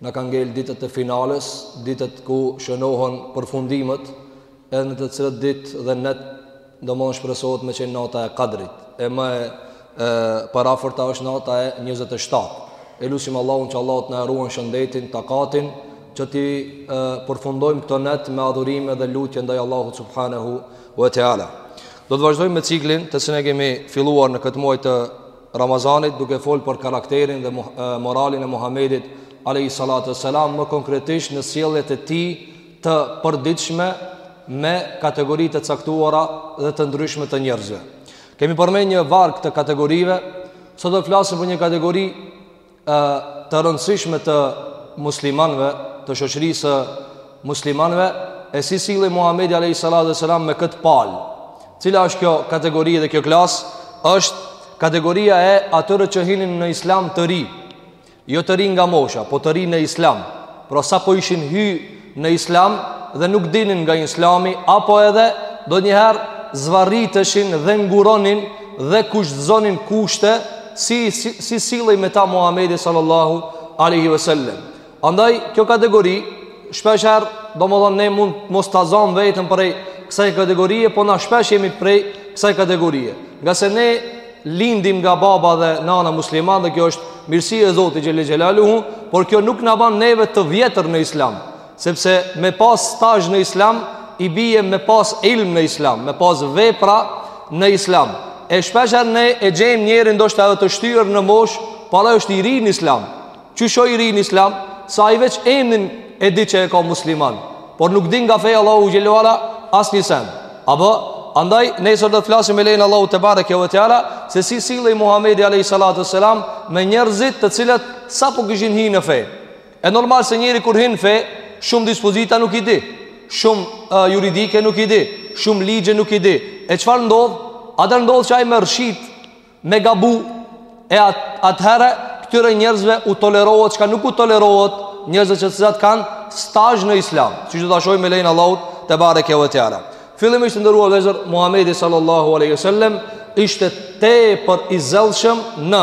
Na kanë ngelë ditët e finales, ditët ku shënohen përfundimet, edhe në të cilat ditë dhe net domethënë shpresohet me qenë nata e kadrit. E më e, e parafërta është nata e 27. E lusim Allahun që Allahu të na e ruan shëndetin, takatin, që t'i e, përfundojmë këto net me adhurime dhe lutje ndaj Allahut subhanahu wa ta'ala. Do të vazhdojmë me ciklin të cilin e kemi filluar në këtë muaj të Ramazanit duke fol për karakterin dhe moralin e Muhammedit alayhi salatu wassalam më konkretisht në sjelljet e tij të përditshme me kategori të caktuara dhe të ndryshme të njerëzve. Kemi përmendur një varg të kategorive, sot do të flasim për një kategori e të rëndësishme të muslimanëve, të shoqërisë së muslimanëve, e si sillej Muhamedi alayhis salam me këtë palë. Cila është kjo kategori dhe kjo klasë? Është kategoria e atyre që hinin në islam të ri. Jo të ri nga mosha, po të ri në islam. Pra sapo ishin hy në islam dhe nuk dinin nga islami apo edhe ndonjëherë zvarriteshin dhe nguronin dhe kushtëzonin kushte si, si, si sillej me ta Muhammedi sallallahu alejhi ve sellem andaj kjo kategori shpeshherë domethënë ne mund mos ta zëmë veten prej kësaj kategorie po na shpesh jemi prej kësaj kategorie ngase ne lindim nga baba dhe nana musliman dhe kjo është mirësi e Zotit Xhelle Xhelaluhu, por kjo nuk na ban neve të vjetër në islam, sepse me pas stazh në islam, i bije me pas ilm në islam, me pas vepra në islam. E shpeshherë ne e gjejmë njerin ndoshta edhe të shtyrë në moshë, por ai është i ri në islam. Qysh o i ri në islam Se ai veç emnin e di që e ka musliman Por nuk din nga feja e Allahut Xhelle ve ala asnjë sen Apo Andaj ne sot do të flasim me lejen e Allahut tebareke ve teala Se si sillej Muhamedi a.s. Me njerëzit të cilët Sapo kishin hi në fe E normal se njeri kur hin në fe Shumë dispozita nuk i di Shumë uh, juridike nuk i di Shumë ligje nuk i di E çfarë ndodh? Atëherë ndodh që ai me rrëshit Me gabu e at, atëherë këtyre njerëzve u tolerohet çka nuk u tolerohet njerëzve që të cilat kanë stazh në islam. Siç do ta shohim me lejen e Allahut tebareke ve teala. Fillimisht të nderuar vllezër Muhamedi sallallahu alaihi wasallam ishte tepër i zellshëm në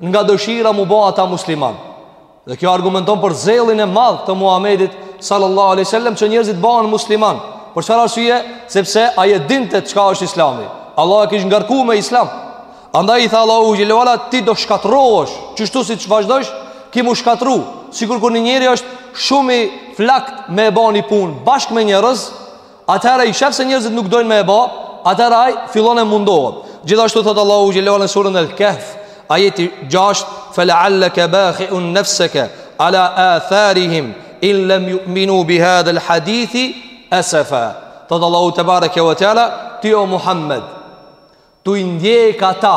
nga dëshira mu bo ata musliman dhe kjo argumenton për zellin e madh të Muhammedit sallallahu alaihi wasallam që njerëzit bëhen musliman për çfarë arsye sepse ai e dinte çka është islami Allahu e kish ngarkuar me islam andaj i tha Allahu xhelle ve ala ti do shkatërrohesh kështu siç vazhdosh ki mu shkatërru sikur kur një njeri është shumë i flaktë me e ba ni punë bashkë me njerëz Atëherë i shef se njerëzit nuk dojnë me e ba Atëherë ai fillon e mundohet Gjithashtu thotë Allahu xhelle ve ala në surën el-Kehf Ajeti gjasht Fe lealleke bahiun nefseke ala atharihim in lem juminu bi hadhel hadithi esefa Thotë Allahu tebareke ve teala Ti o Muhammed Tu i ndjek ata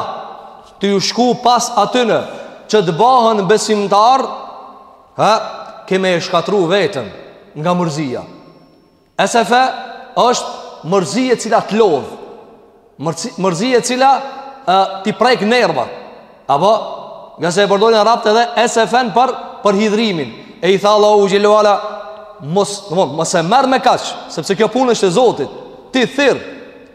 Tu ju shku pas atyne Që të bëhen besimtar Ha Ke me e shkatru vetën Nga mërzia Esefe është mërzi e cila të lodh. Mërzi e cila t'i prek nervat. Apo ngase e përdojnë arabt edhe esefen për për hidhrimin. E i tha Allahu xhelle ve ala mos, domthon, mos e merr me kaq, sepse kjo punë është e Zotit. Ti thirr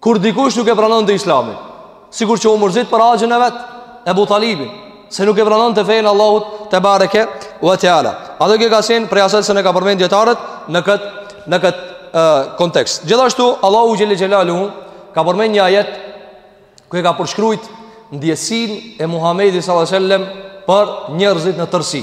Kur dikush nuk e pranonte islamin, sikur që u mërzit për axhën e vet, Ebu Talibin, se nuk e pranonte fenë e Allahut tebareke ve teala. Edhe kjo ka qenë prej asaj se çka kanë përmen dijetarët në këtë, në këtë uh, kontekst. Gjithashtu, Allahu xhel-le xhelaluhu ka përmen një ajet ku e ka përshkrujt ndjesinë e Muhamedit s.a.s. për njerëzit në tërësi.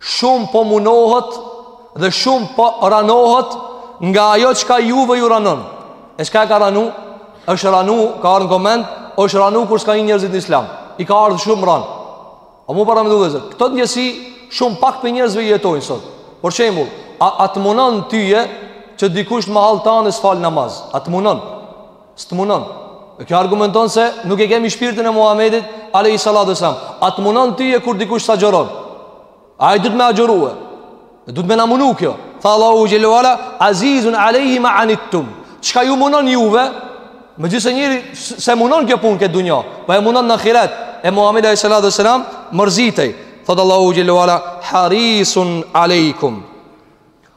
Shumë po munohet dhe shumë po ranohet nga ajo çka juve ju ranon. E çka e ka ranu? është ranu, ka ardh në koment, është ranu kur s'kan hi njerëzit në islam. I ka ardh shumë ranë. A mun paramendu, vëllezër. Këto ndjesi shumë pak prej njerëzve i jetojnë sot. Për shembull, a të munon tyje që dikush në mahallë tane s'fal namaz? A të munon? S'të munon Dhe kjo argumenton se nuk e kemi shpirtin e Muhammedit alejhi salatu selam A të munon tyje kur dikush s'agjëron Ai duhet me agjërue E duhet me na munu kjo Tha Allahu xhelle ve ala Azizun alejhi ma anittum Çka ju munon juve Megjithëse njeri s'e munon kjo pun këtë dunja Po e munon në ahiret E Muhammedi alejhi salatu selam Mërzitej Thotë Allahu xhelle ve ala Harisun alejkum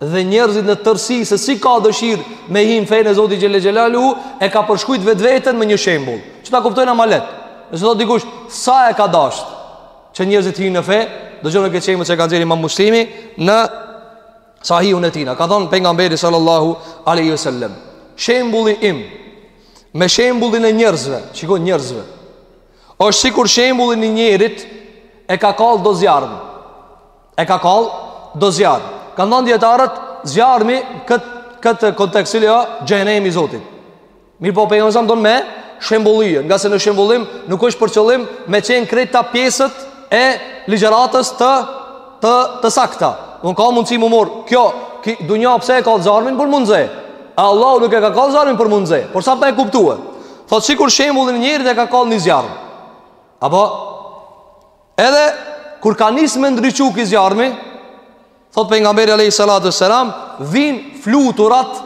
dhe njerëzit në tërësi se si ka dëshirë me hi n'fenë e Zotit xhel-le xhelaluhu e ka përshkrujt vetveten me një shembull që ta kuptojnë amalet nëse do dikush sa e ka dasht që njerëzit hinë në fej dëgjone këtë shembull që e ka nxjerr imam Muslimi në Sahihun e tina ka thonë pejgamberi sallallahu aleyhi sallem shembulli im me shembullin e njerëzve shiko njerëzve është sikur shembulli i njerit e ka kall do zjarr E ka kall do zjarr. Kanë thënë dijetarët zjarmi n'kët kët kontekst xhehenemi i Zotit. Mirëpo pejgamberi sa don me shembullue, ngase në shembullim nuk është për qëllim me qen krejt pjesët e ligjëratës të të të sakta. Unë ka mundësi m'u marr. Kjo ki dunja pse e kall zjarmin për mushica. Allahu nuk e ka kall zjarmin për mushica, por sa për ta kuptue. Thot sikur shembulli i njerit e ka kall një zjarm. Apo Edhe kur ka nis me ndriçu ky zjarmi, thot pejgamberi alayhi salatu selam, vin fluturat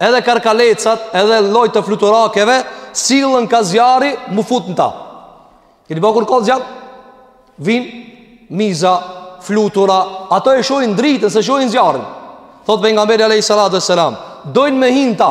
edhe karkalecat, edhe lloj të fluturakeve, sillën ka zjarri, m'u fut në ta. Keni pa kur ka zjarr? Vin miza, flutura, ato e shohin dritën, s'e shohin zjarrin. Thot pejgamberi alayhi salatu selam, dojn me hi n'ta.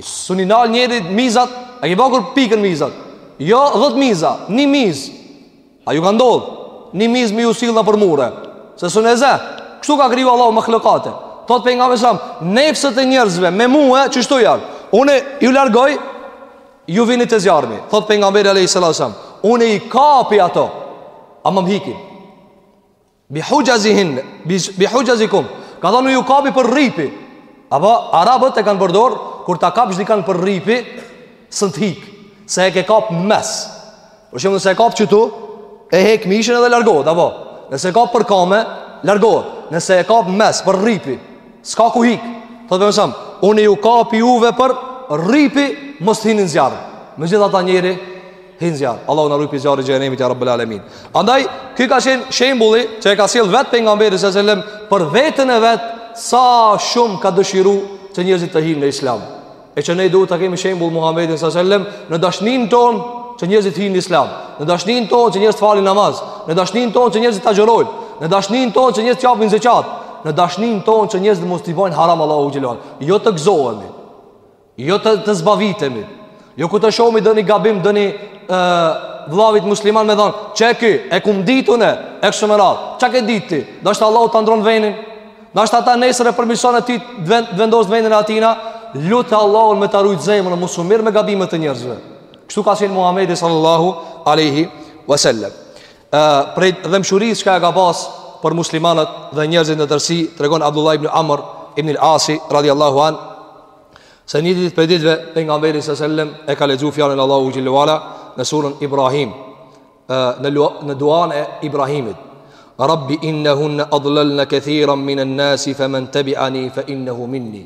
S'un i nal njeri mizat, a ke pa kur pikin mizat? Jo, 10 miza, një miz. A ju ka ndodh? Një miz me ju sill nja për ure. Se s'un e zë. Kështu ka kriju Allahu mahlukate. Thot pejgamberi sa, nefsët e njerëzve me mua qështu janë. Unë ju largoj, ju vini te zjarmi. Thot pejgamberi alayhis salam, unë i kapi ato. Ama m'hikin. Bi hujazihim, bi hujazikum. Ka thonë u ju kapi për rripi. Apo arabët e kanë përdor kur ta kapsh dikan për rripi, s'un t'hik. Se e ke kap në mes. Për shembull, nëse e kap qëtu, e hek mishin edhe largohet, apo. Nëse e kap për kame, largohet. Nëse e kap në mes për rripi, s'ka ku hik. Thotë më sam, unë ju kapi juve për rripi, mos t'hini n'zjarr. Megjithatë njeri hin n'zjarr. Allahu na ruaj prej zjarrit të xhehnemit ya rabbul alamin. Andaj ky ka qenë shembulli që e ka sjell vet pejgamberi sa selam për veten e vet sa shumë ka dëshiru që njerëzit të hyjnë në islam. E që ne duhet ta kemi shembull Muhamedin sa selam në dashnin ton që njerëzit t'hyjnë në islam, në dashnin ton që njerëzit t'falin namaz, në dashnin ton që njerëzit t'agjërojnë, në dashnin ton që njerëzit t'japin zeqat, në dashnin ton që njerëzit mos t'i bajnë haram Allahut xhelal. Jo të gëzohemi. Jo të, të zbavitemi. Jo kur të shohmi donjë gabim, donjë e, vlavit musliman me thonë, qe ky, e kum dit unë, e kështë më radhë, çka ke dit ti? Ndoshta Allahu ta ndrron venin? Ndoshta ata nesër e përmison e ty të vendos n'venin e atina? Lute Allahun me ta rujt zemrën, mos u mirr me gabimet e njerëzve. Kështu ka qenë Muhammedi sallallahu aleyhi wasallam. Prej dhemshuris që ka pas për muslimanët dhe njerëzit në tërsi, tregon Abdullah ibn Amr ibn al-Asi, radiallahu anë, Se një ditë prej ditëve Pejgamberi sa selam E ka lexu fjalën e Allahut xhelle ue ala Në surën Ibrahim Në, në duan e Ibrahimit Rabbi innehunne adlelne kethiran Minen-nasi fe men tebiani Fe innehu minni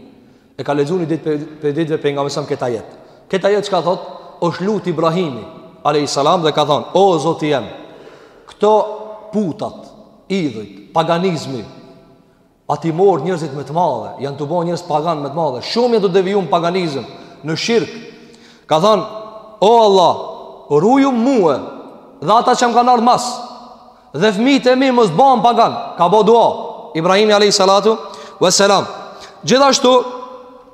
E ka lexu një ditë prej, prej ditëve Pejgamberi sa selam kët ajet Kët ajet çka thot është lut Ibrahimi Alejhi selam dhe ka thon O zoti jem Këto putat Idhujt Paganizmi A ti morë njërzit me të madhe Janë tu u bo njerz pagan me të madhe Shumë janë tu deviju në paganizm Në shirk Ka thanë O Allah Ruje mue Dhe ata që më kanë ardhë mas Dhe fmijt e mi mos ban pagan Ka bo dua Ibrahimi a.s. Veselam Gjithashtu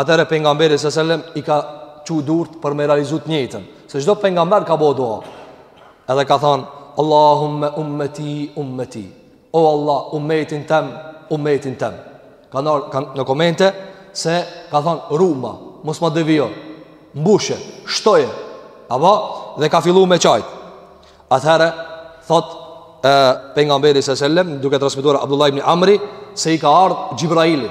Atëherë pejgamberi sallallahu alajhi wasallam i ka çu durt për me realizuar të njëjtën. Se çdo pejgamber ka bo dua. Edhe ka thanë Allahumma ummati ummati. O Allah, ummetin tem, ummetin tem. Ka, ka në komente se ka thanë ruma, mos ma devijo. Mbushe, shtoje. Apo dhe ka fillu me çajt. Atëherë thotë pejgamberi sallallahu alajhi wasallam duke transmetuar Abdullah ibn Amri se i ka ardh Xhibraili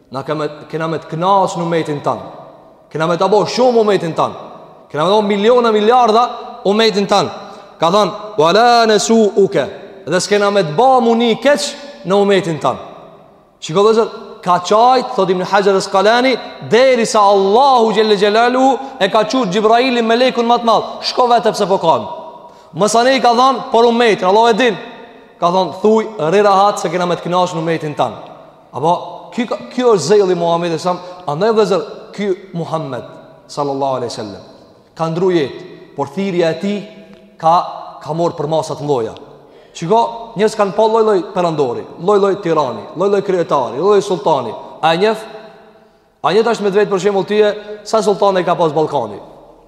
Na kena, kena me të knaqë në umetin tanë. Kena me ta bo shumë umetin tanë. Kena me ta bo miliona, miliarda umetin tanë. Ka thonë, ve la nesuuke. Dhe s'kena me të ba me ni keq në umetin tanë. Shiko vllezër, ka qajtë, thotë Ibn Haxheri Askalani, derisa Allahu xhele xhelaluhu e ka çu Xhibrailin me melekun ma të madh. Shko vete pse po kan. Masanej i ka thonë, për umetin, Allah e din. Ka thonë, thuj, rri rahat se kena me të knaqë në umetin tanë. Apo ky ky është zelli Muhamedi sa andaj vllezër ky Muhammed sallallahu alaihi wasallam ka ndrru jetë, por thirrja e tij ka ka marr përmasa të mëdha. Shiko, njerëz kanë pa lloj-lloj perandori, lloj-lloj tirani, lloj-lloj kryetari, lloj-lloj sulltani. A e njeh? A njeh tash me t'vet për shembull tyje sa sultanë i ka pas Ballkani?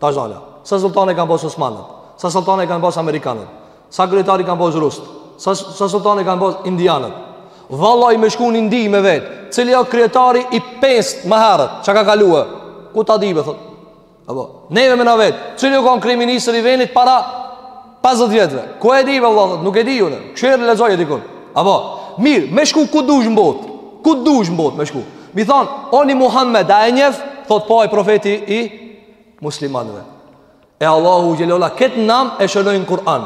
Tash dala. Sa sultanë i kanë pas Osmanët? Sa sultanë i kanë pas Amerikanët? Sa kryetarë i kanë pas Rusët? Sa sa sultanë i kanë pas Indianët? Vallahi me shku në Indi me vet. Cili o kryetari i pestë më herët? Qa ka kaluar? Ku ta di be thot? Apo, neve me na vet, cili u kanë kryeministër i venit para 50 vjetve? Ku e di be vlla thot, nuk e di unë. Kshyr lexoje dikun? Apo, mirë, me shku ku dush n'botë. Ku dush n'botë me shku. Mi thon, o ni Muhammed, a e njef? Thot po ai profeti i muslimanëve. E Allahu xhelala këtë nam e shënon në Kur'an.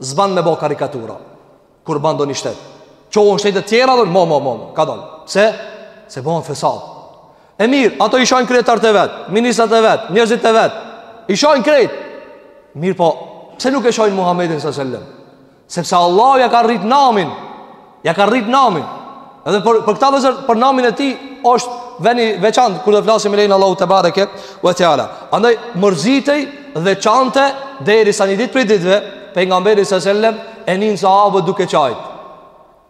S'ban me bo karikatura Kur ban do ni shtet Çohen shtetet tjera thonë mo mo mo Ka dal Pse Se bon fesad E mirë ata i shajnë kryetart e vet Ministrat e vet Njerëzit e vet I shajnë krejt Mirëpo Pse nuk e shajnë Muhammedin sa sellem Sepse Allahu ja ka rrit namin Ja ka rrit namin. Edhe për për këtë vllezër për namin e tij është veni veçantë kur do flasim me lejen e Allahut tebareke ve teala. Andaj mërzitej dhe çante derisa një ditë prej ditëve pejgamberi sa selam e nijnë sahabët duke çajt.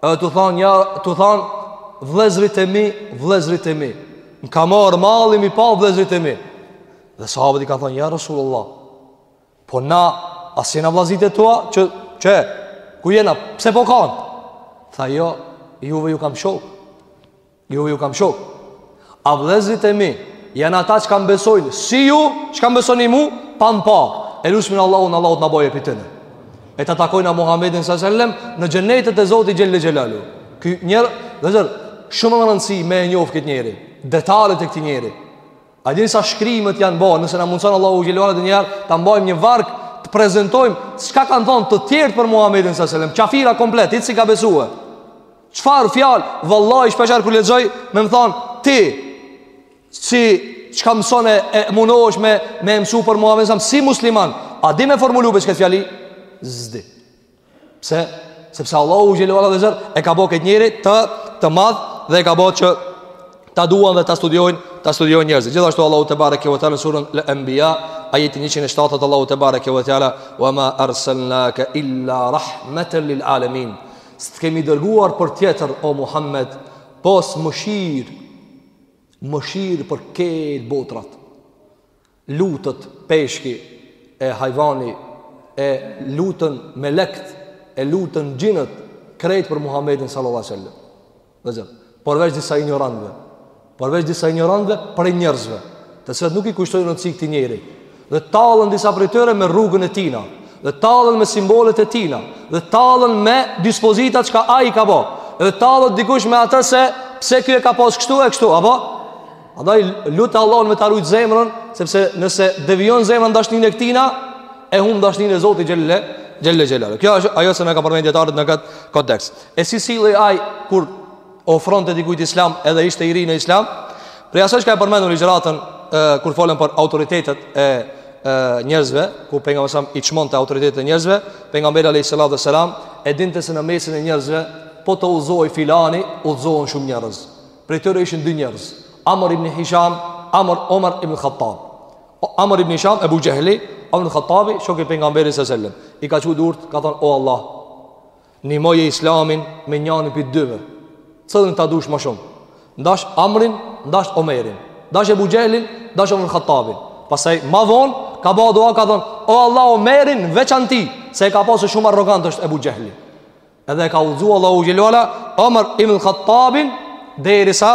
Edhe tu thon ja tu thon vëllezrit e mi, vëllezrit e mi. Më ka mar malli mi pa vëllezrit e mi. Dhe sahabët i kanë thon ja Rasulullah. Po na, as jena vllaznit e tu që që ku jena? Pse, po kand? Tha jo, juve ju kam shok. Juve ju kam shok. A vëllezërit e mi janë ata që kanë me besu si ju, që kanë me besu në mu, pa më pa. E lusim Allahun, Allahu të na boje prej tyne. E ta takojmë Muhammedin s.a.s. në xhenetet e Zotit xhelle xhelaluhu. Ky njeri, vllezër, shumë me rëndësi me e njofë këtë njeri, detajet e këtij njeri. A dini sa shkrime janë ba, nëse na mundson Allahu xhelaluhu edhe një herë ta mbajmë një varg të prezantojmë çka kanë thënë të tjerët për Muhamedin sallallahu alajhi wasallam, qafira komplet, hiç s'i ka besuar. Çfarë fjalë, vallahi shpeshherë kur lexoj, me më thanë ti si çka mëson e, e mundohesh me mësu për Muhamedin sallallahu alajhi wasallam si musliman, a di me formulu ti këtë fjali? S'di. Pse? Sepse Allahu xhelaluhu, vllezër, e ka bo këtë njeri të madh dhe e ka bo që ta duan dhe ta studiojnë, ta studiojnë njerëzit. Gjithashtu Allahu te bareke ve teala në suren Al-Anbiya, ajeti 107 Allahu te bareke ve teala, "Wa ma arsalnaka illa rahmatan lil alamin." S'të kemi dërguar për tjetër o Muhammed, pos mëshirë, mëshirë për krejt botërat. lutet peshki e hajvani e luten melekt e luten xhinët krejt për Muhammedin sallallahu alaihi wasallam. Vllezër, përveç disa injorantëve, përveç disa injorantëve prej njerëzve, të cilët nuk i kushtojnë rëndësi këtij njeri. Dhe tallen disa prej tyre me rrugën e tina, dhe tallen me simbolet e tina, dhe tallen me dispozitat që ai ka bo. Dhe tallet dikush me atë se pse ky e ka pas kështu e kështu, apo? Andaj lute Allahun me ta rujt zemrën, sepse nëse devijon zemra n'dashninë e këtina, e humb dashninë e Zotit xhelle xhelaluhu. Kjo është ajo që na kanë përmend dijetarët në këtë kontekst. E si sillej ai kur ofronte dikujt Islam edhe ishte i ri në Islam? Prej asaj që kam përmendur n'ligjëratën kur folëm për autoritetet e njerëzve, ku pejgamberi sa i çmonte autoritetet e njerëzve, pejgamberi alayhis salatu wassalam e dinte se në mesin e njerëzve po të udhëzohej filani, udhëzohen shumë njerëz. Prej tyre ishin dy njerëz, Amr ibn Hisham, Amr Omar ibn Khattab. Amr ibn Hisham Ebu Xhehli, Omer ibn Khattabi, shoku i pejgamberit sallallahu alajhi wasallam. I ka çu durt, ka thënë o Allah, nimoje Islamin me njërin prej dyve. Cilin ta dush më shumë? Ndash Amrin, ndash Omerin, ndash Ebu Xhehlin, ndash Omar ibn Khattabin. Pastaj më vonë ka ba dua ka thënë o Allah Omerin veç atë, se e ka pa se shumë arrogant është Ebu Xhehli. Edhe e ka udhëzuar Allahu xhelle ue ala Omar ibn Khattabin derisa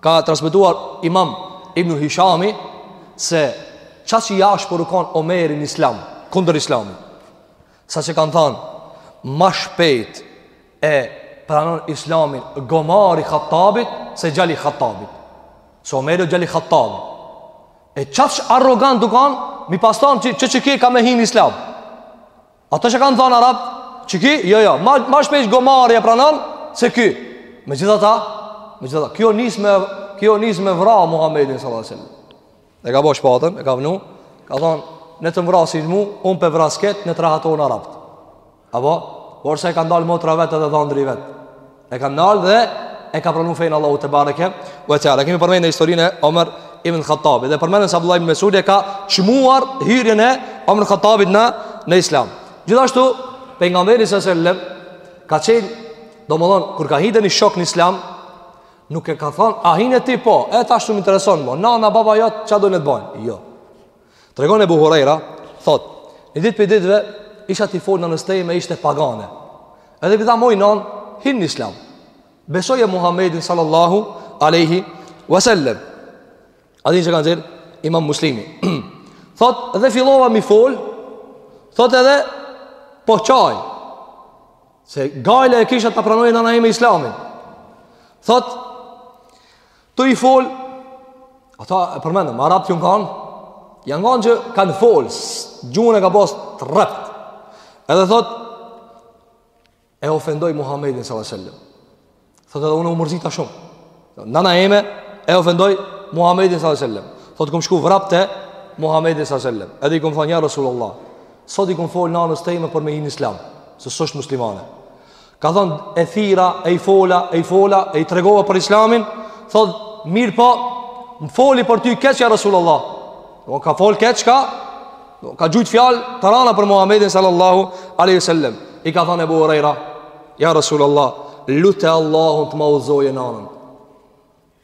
ka transmetuar Imam Ibn Hishami se qaq i ashpër u kan Omeri n'Islam kundër Islamit. Sa që kanë thënë më shpejt e pranon Islamin gomari i Khattabit se Gjali Khattabit. Se Omeri o Gjali Khattabit. E qaq arrogant u kan, me i pas than që që, që ky ka me hi n'Islam. Ato që kanë thënë arabt, që ky, jo jo, ma ma shpejt gomari e pranon se ky. Megjithatë, megjithatë, ky u nis me ky u nis me vra Muhamedin sallallahu alaihi wasallam. E ka bo shpatën, e ka vnu, ka thon, "Ne të m'vrasin mu, un pe vras këtë ne t'rahaton arabt." Apo, por sa e ka ndalë motra e vet dhe dhëndri i vet. E ka ndal dhe e ka pranuar fenë e Allahut tebareke ve teala. Kemi përmendur historinë e Omer ibn Khattabit dhe përmendëm se Abdullah ibn Mesudi e ka çmuar hyrjen e Omer Khattabit në në Islam. Gjithashtu pejgamberi sa selam ka qenë, domthon kur ka hi ndonjë shok në Islam, nuk e ka thënë a hine ti po, e tash nuk më intereson mo, nana baba jot ç'a don ne të bajnë? Jo. Tregon Ebu Huraira, thot, një ditë prej ditëve, isha tu i folë nanës teme, ishte pagane. Edhe p'i tham oj non, hin në islam. Besoje Muhammedin sallallahu aleyhi wasallem. Hadith që ka nxjerrë, imam muslimi. thot, edhe fillova mi folë, thot edhe, po qaj. Se gajle e kisha ta pranojë nana eme islamin. Thot, Tu i fol Ata e përmendëm arabt jon kan Janë kan që kanë fol Gjuhën e kanë pas të rrept Edhe thot E ofendoi Muhammedin s.a.s. Thot edhe unë u mërzita shumë Nana eme e ofendoi Muhammedin s.a.s. Thot kom shku vrap te Muhammedin s.a.s. Edhe i kom thon ja Rasulullah Sot i kom fol nanës teme për me hi në islam Se s'osht muslimane Ka thënë e thirra, e i fola, e i fola, e i tregova për islamin, thot mirëpo, më foli për ty keq ja Rasulullah. Do ka fol keq ka, do ka gjujt fjalë të rana për Muhamedin sallallahu alaihi wasallam. I ka thënë Abu Huraira, ja Rasulullah, lutë Allahun të ma udhëzojë nanën.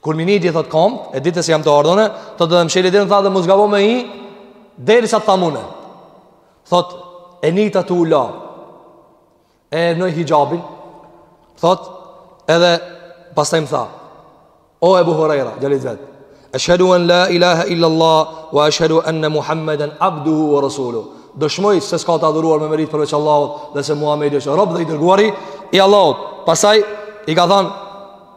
Kur m'i niti thot komt, e diti se jam tu ardh une, thot edhe msheli derën, tha mos gabo me hi, derisa të t'tham une. Thot, e nita tu u la, e vnoi hixhabin, thot, edhe pastaj m'tha, o Ebu Hurejra, gjalit vet, eshhedu en la ilaha illallah, wa eshhedu enne Muhammeden abduhu wa rasulu, dëshmoj se s'ka të adhuruar me meritë përveç Allahut, dhe se Muhammedi është rob dhe i dërguari, i Allahut, pastaj, i ka thanë,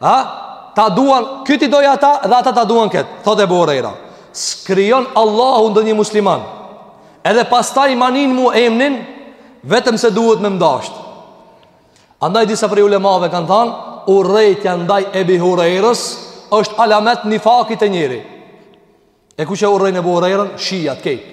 Ha? Ta duan, ky t'i dojë ata dhe ata ta duan këtë. Thot Ebu Hurejra. S'krijon Allahu ndonjë musliman. Edhe pastaj ma nin mu emnin, vetëm se duhet me m'dasht. Andaj disa prej ulemave kanë thanë, urrejtja ndaj Ebi Hurejrës, është alamet nifakit te njeri. E kush e urren Ebi Hurejrën, shijat krejt.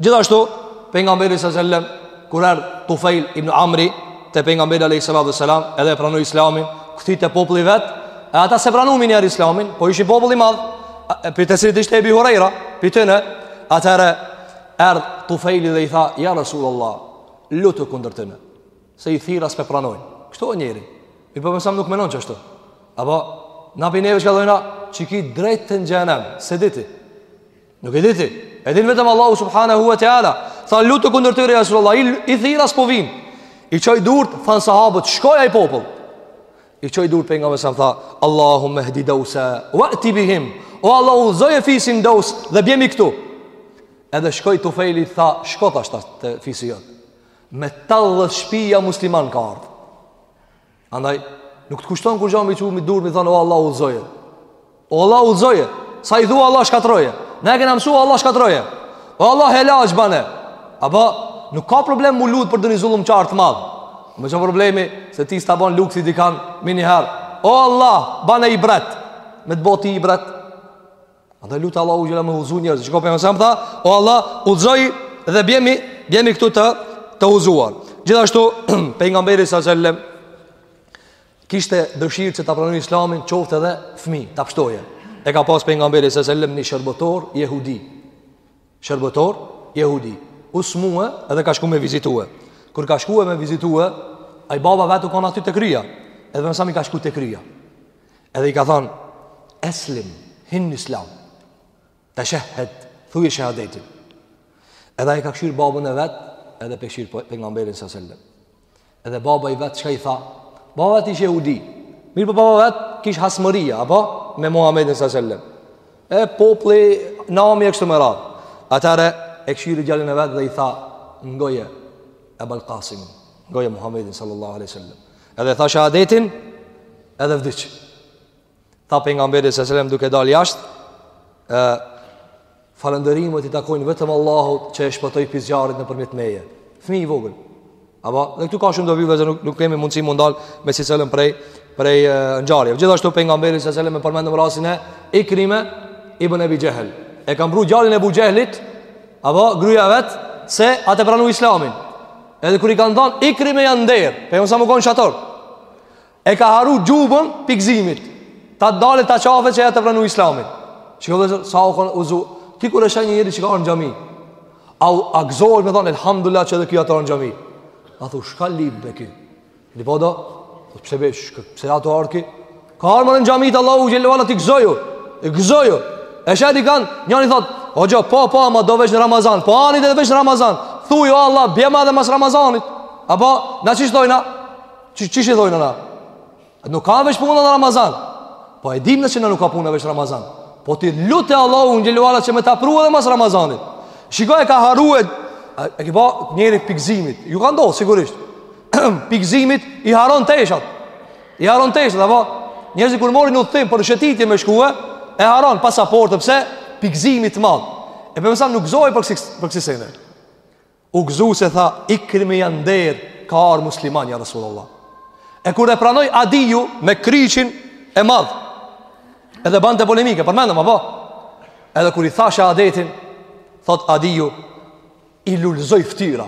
Gjithashtu, pejgamberi sa selam kur erdh Tufail ibn Amri te pejgamberi alayhi salatu wasalam, edhe pranoi Islamin, u kthy te populli vet, e ata s'e pranuan menjëherë Islamin, po ishin popull i madh. Prej të cilit ishte Ebi Hurajra, prej tyne, atëherë erdh Tufaili dhe i tha, "Ja Rasulullah, lutu kundër tyne." Se i thirra s'pe pranojnë. Kështu o njeri. Mirëpo pejgamberi sa selam nuk menon qashtu. Apo na bineve çka dojna, çiki drejt në xhehenem, s'e di ti. Nuk e di ti, e din vetëm Allahu subhanahu wa taala. Tha lutu kundër tyre ja Resulullah, i, i thirra s'po vin. I çoi durt, than sahabët, shkoi ai popull. I çoi durt pejgamberi sa selam tha, Allahumma hdi dausa wa ati bihim. O Allah udhzoje fisin daus dhe bjemi këtu. Edhe shkoi Tufeli tha, shko tash te fisi jot. Me tetdhet shpia musliman ka ardh. Andaj, nuk të kushton kurgja me i çu durt, me thonë, o Allah udhzoje. O Allah udhzoje. Sa i thua Allah shkatroje. Ne e kena mësu Allah shkatroje. O Allah helaq bane. Apo, nuk ka problem mu lutë për ndonjë zullumqar të madh. Me që problemi, se ti s'ta ban lukthi dikan, menjëherë. O Allah, bane ibret. Me të bo ty ibret. Andaj lute Allahun xhele me udhzu njerëz. Shiko pejgamberi sa selem tha, o Allah, udhzoji dhe bjemi, bjemi këtu të, të udhzuar. Gjithashtu, pejgamberi sa selem, kishte dëshirë që ta pranojë islamin qoftë edhe fmi, ta pshtojë. E ka pas pejgamberi sa selem një shërbëtor jehudi. Shërbëtor jehudi. U smue edhe ka shku me vizitue. Kur ka shkue me vizitue, ai baba vet u konë aty te kryja. Edhe pejgamberi sa selem i ka shku te kryja. Edhe i ka thonë, eslim, hin në islam, teshehed, thuje shëhadetin. Edhe ai e ka kshyr babën e vet, edhe pe kshyr pejgamberin sa selem. Edhe baba i vet, çka i tha? Baba vet ish jehudi. Mirëpo baba vet, kish hasmëria, apo? Me Muhammedin sa selem. E popli, nami e kështu me radhë. Atëherë, e kshyri gjalin e vet dhe i tha, ngoje, Ebal Kasimin, ngoje Muhammedin sallallahu aleyhi sallam. Edhe tha shahadetin, edhe vdiq. Tha pejgamberi sa selem duke dal jasht, e, falënderimet i takojnë vetëm Allahut që e shpëtoi pi zjarrit nëpërmjet meje. Fmi i vogël. Apo, dhe këtu ka shumë dobi vllezër, nuk, nuk kemi mundësi m'u ndal me secilën prej, prej e, ngjarje. Gjithashtu pejgamberi sa selem e përmendëm rasin e Ikrime ibn Ebi Xhehel. E ka bru gjalin e Ebu Xhehlit, apo, gruja vet, se atë pranu islamin. Edhe kur i kanë thonë Ikrimja n'derë, Pejgamberi s.a.s. u konë n'shator. E ka harru xhybën prej gëzimit. Ta dalë ta qafe që ja të pranu islamin. Shikoj vllezër, sa u konë gzu. Ti kur e sheh një njeri që ka ardh në xhami, a, a gëzohet me thonë, elhamdulilah që edhe ky ka ardh në xhami. A thu, shka lyp be ky? Një po do, po pse be, pse ka ardh ky? Ka ardh në xhami te Allahu xhele xhelaluhu ti gëzoju. E gëzoju. E sheh dikan, njëri thot, "Hoxhë, po po, ama do veç në Ramazan." Po ani do veç në Ramazan. Thuaj o Allah, bjema edhe mas Ramazanit. Apo, na qysh thojna? Qysh qysh i thojna na? Nuk ka veç punë në Ramazan. Po e dimë se na nuk ka punë veç në Ramazan. Po ti lute Allahun xhele xhelaluhu që me ta pru edhe mas Ramazanit. Shikoj ka harruar, e ke pa njeri prej gëzimit. Ju ka ndodhur sigurisht. prej gëzimit i harron teshat. I harron teshat, apo njerëzit kur marrin udhtim për shëtitje me shkue, e harron pasaportën pse prej gëzimit të madh. E Pejgamberi s.a.s. nuk u gëzu për kësi, për kësi sene. U gëzu se tha, Ikrimja n'derë, ka ardh musliman, ja Rasulullah. E kur e pranoi Adiju me kryqin e madh, edhe bante polemike, përmendëm, apo? Edhe kur e tha shehadetin, thot Adiju, i lulëzoi ftyra,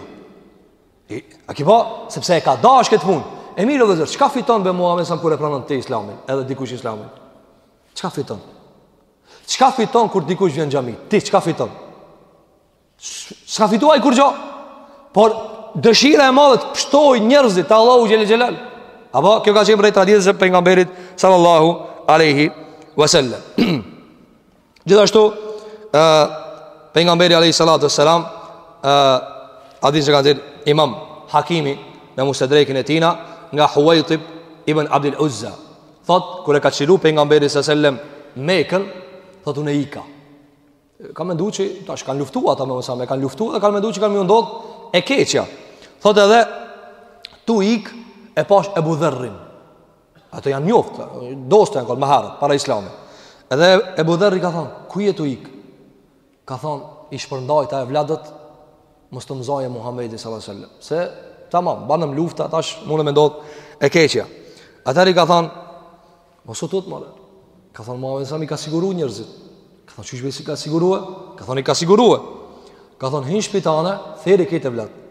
E, a ki pa, sepse e ka dash këtë punë. E mirë vllezër, çka fiton be Muhammedi s.a.s. kur e pranon ti islamin, edhe dikush islamin? Çka fiton? Çka fiton kur dikush vjen n'xhami? Ti, çka fiton? S'ka fitu ai kurgjo. Por, dëshira e madhe t'pshtojë njerëzit te Allahu xhele xhelaluhu. Apo, kjo ka qenë prej traditës së pejgamberit, sallallahu aleyhi wasallam. Gjithashtu, Pejgamberi a.s. Hadis e ka nxjerrë imam Hakimi në Mustedrekin e tina nga Huajtib ibn Abdil Uzza. Thot, kur e ka çliru Pejgamberi a.s. Mekën, thot unë ika. Kam mendu që, tash kanë luftu ata me Muhammedin s.a.s., kanë luftu dhe kanë mendu që ka m'ju ndodh e keqja. Thot edhe, tu ik e pash Ebu Dherrin. Ato janë njoftë, dosta janë konë ma herët para Islamit. Edhe Ebu Dherri i ka thonë, ku je tu ikë? Ka thonë, i shpërndajta evladët, mos të më zajë Muhammedi s.a.s. Se, tamam, banëm lufta, tash munet me ndodhë e keqja. Atëheri ka thonë, mos u tut more. Ka thonë, Muhammedi s.a.s. i ka siguru njerëzit. Ka thonë, qysh be i ka sigurue? Ka thonë, i ka sigurue. Ka thonë, hin n'shpi tane, thirri krejt evladët.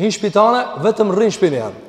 Hin n'shpi tane, vetëm rri n'shpi niherë.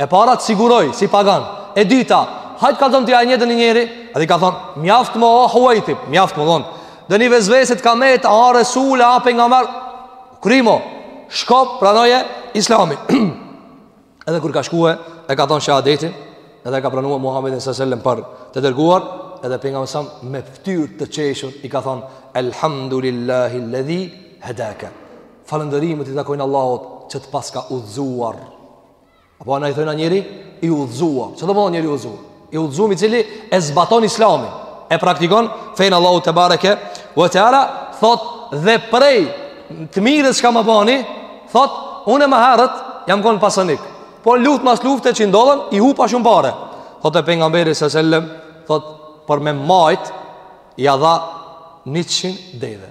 E para të siguroi si pagan. E dyta, hajt ka thon ti ajë jetën e njëri, ai ka thon, mjaft mo o Huajtib, mjaft mo thon. Do një vesvese t'ka metë a Resul, a pejgamber. Kry mo, shko pranoje Islamin. Edhe kur ka shkuar, e ka thon shahadetin, edhe ka pranuar Muhamedin sallallahu alaihi wasallam për të dërguar, edhe pejgamberi s.a.s. me fytyrë të qeshur i ka thon, "Elhamdulillahi alladhi hadaka." Falënderimet i takojnë Allahut që të paska udhëzuar. Apo na i thojna njeri i udhëzuar. Çka do me thanë njeri i udhëzuar? I udhëzuar i cili e zbaton islamin. E praktikon fenë e Allahut tebareke ve teala, thot dhe prej të mirës çka m'bani, thot, unë e ma herët jam konë pasanik. Po n'luft mas lufte që ndodhen, i hupa shumë pare. Thot e pejgamberi alejhi selam, thot, për me m'majt, ja dha 100 deve.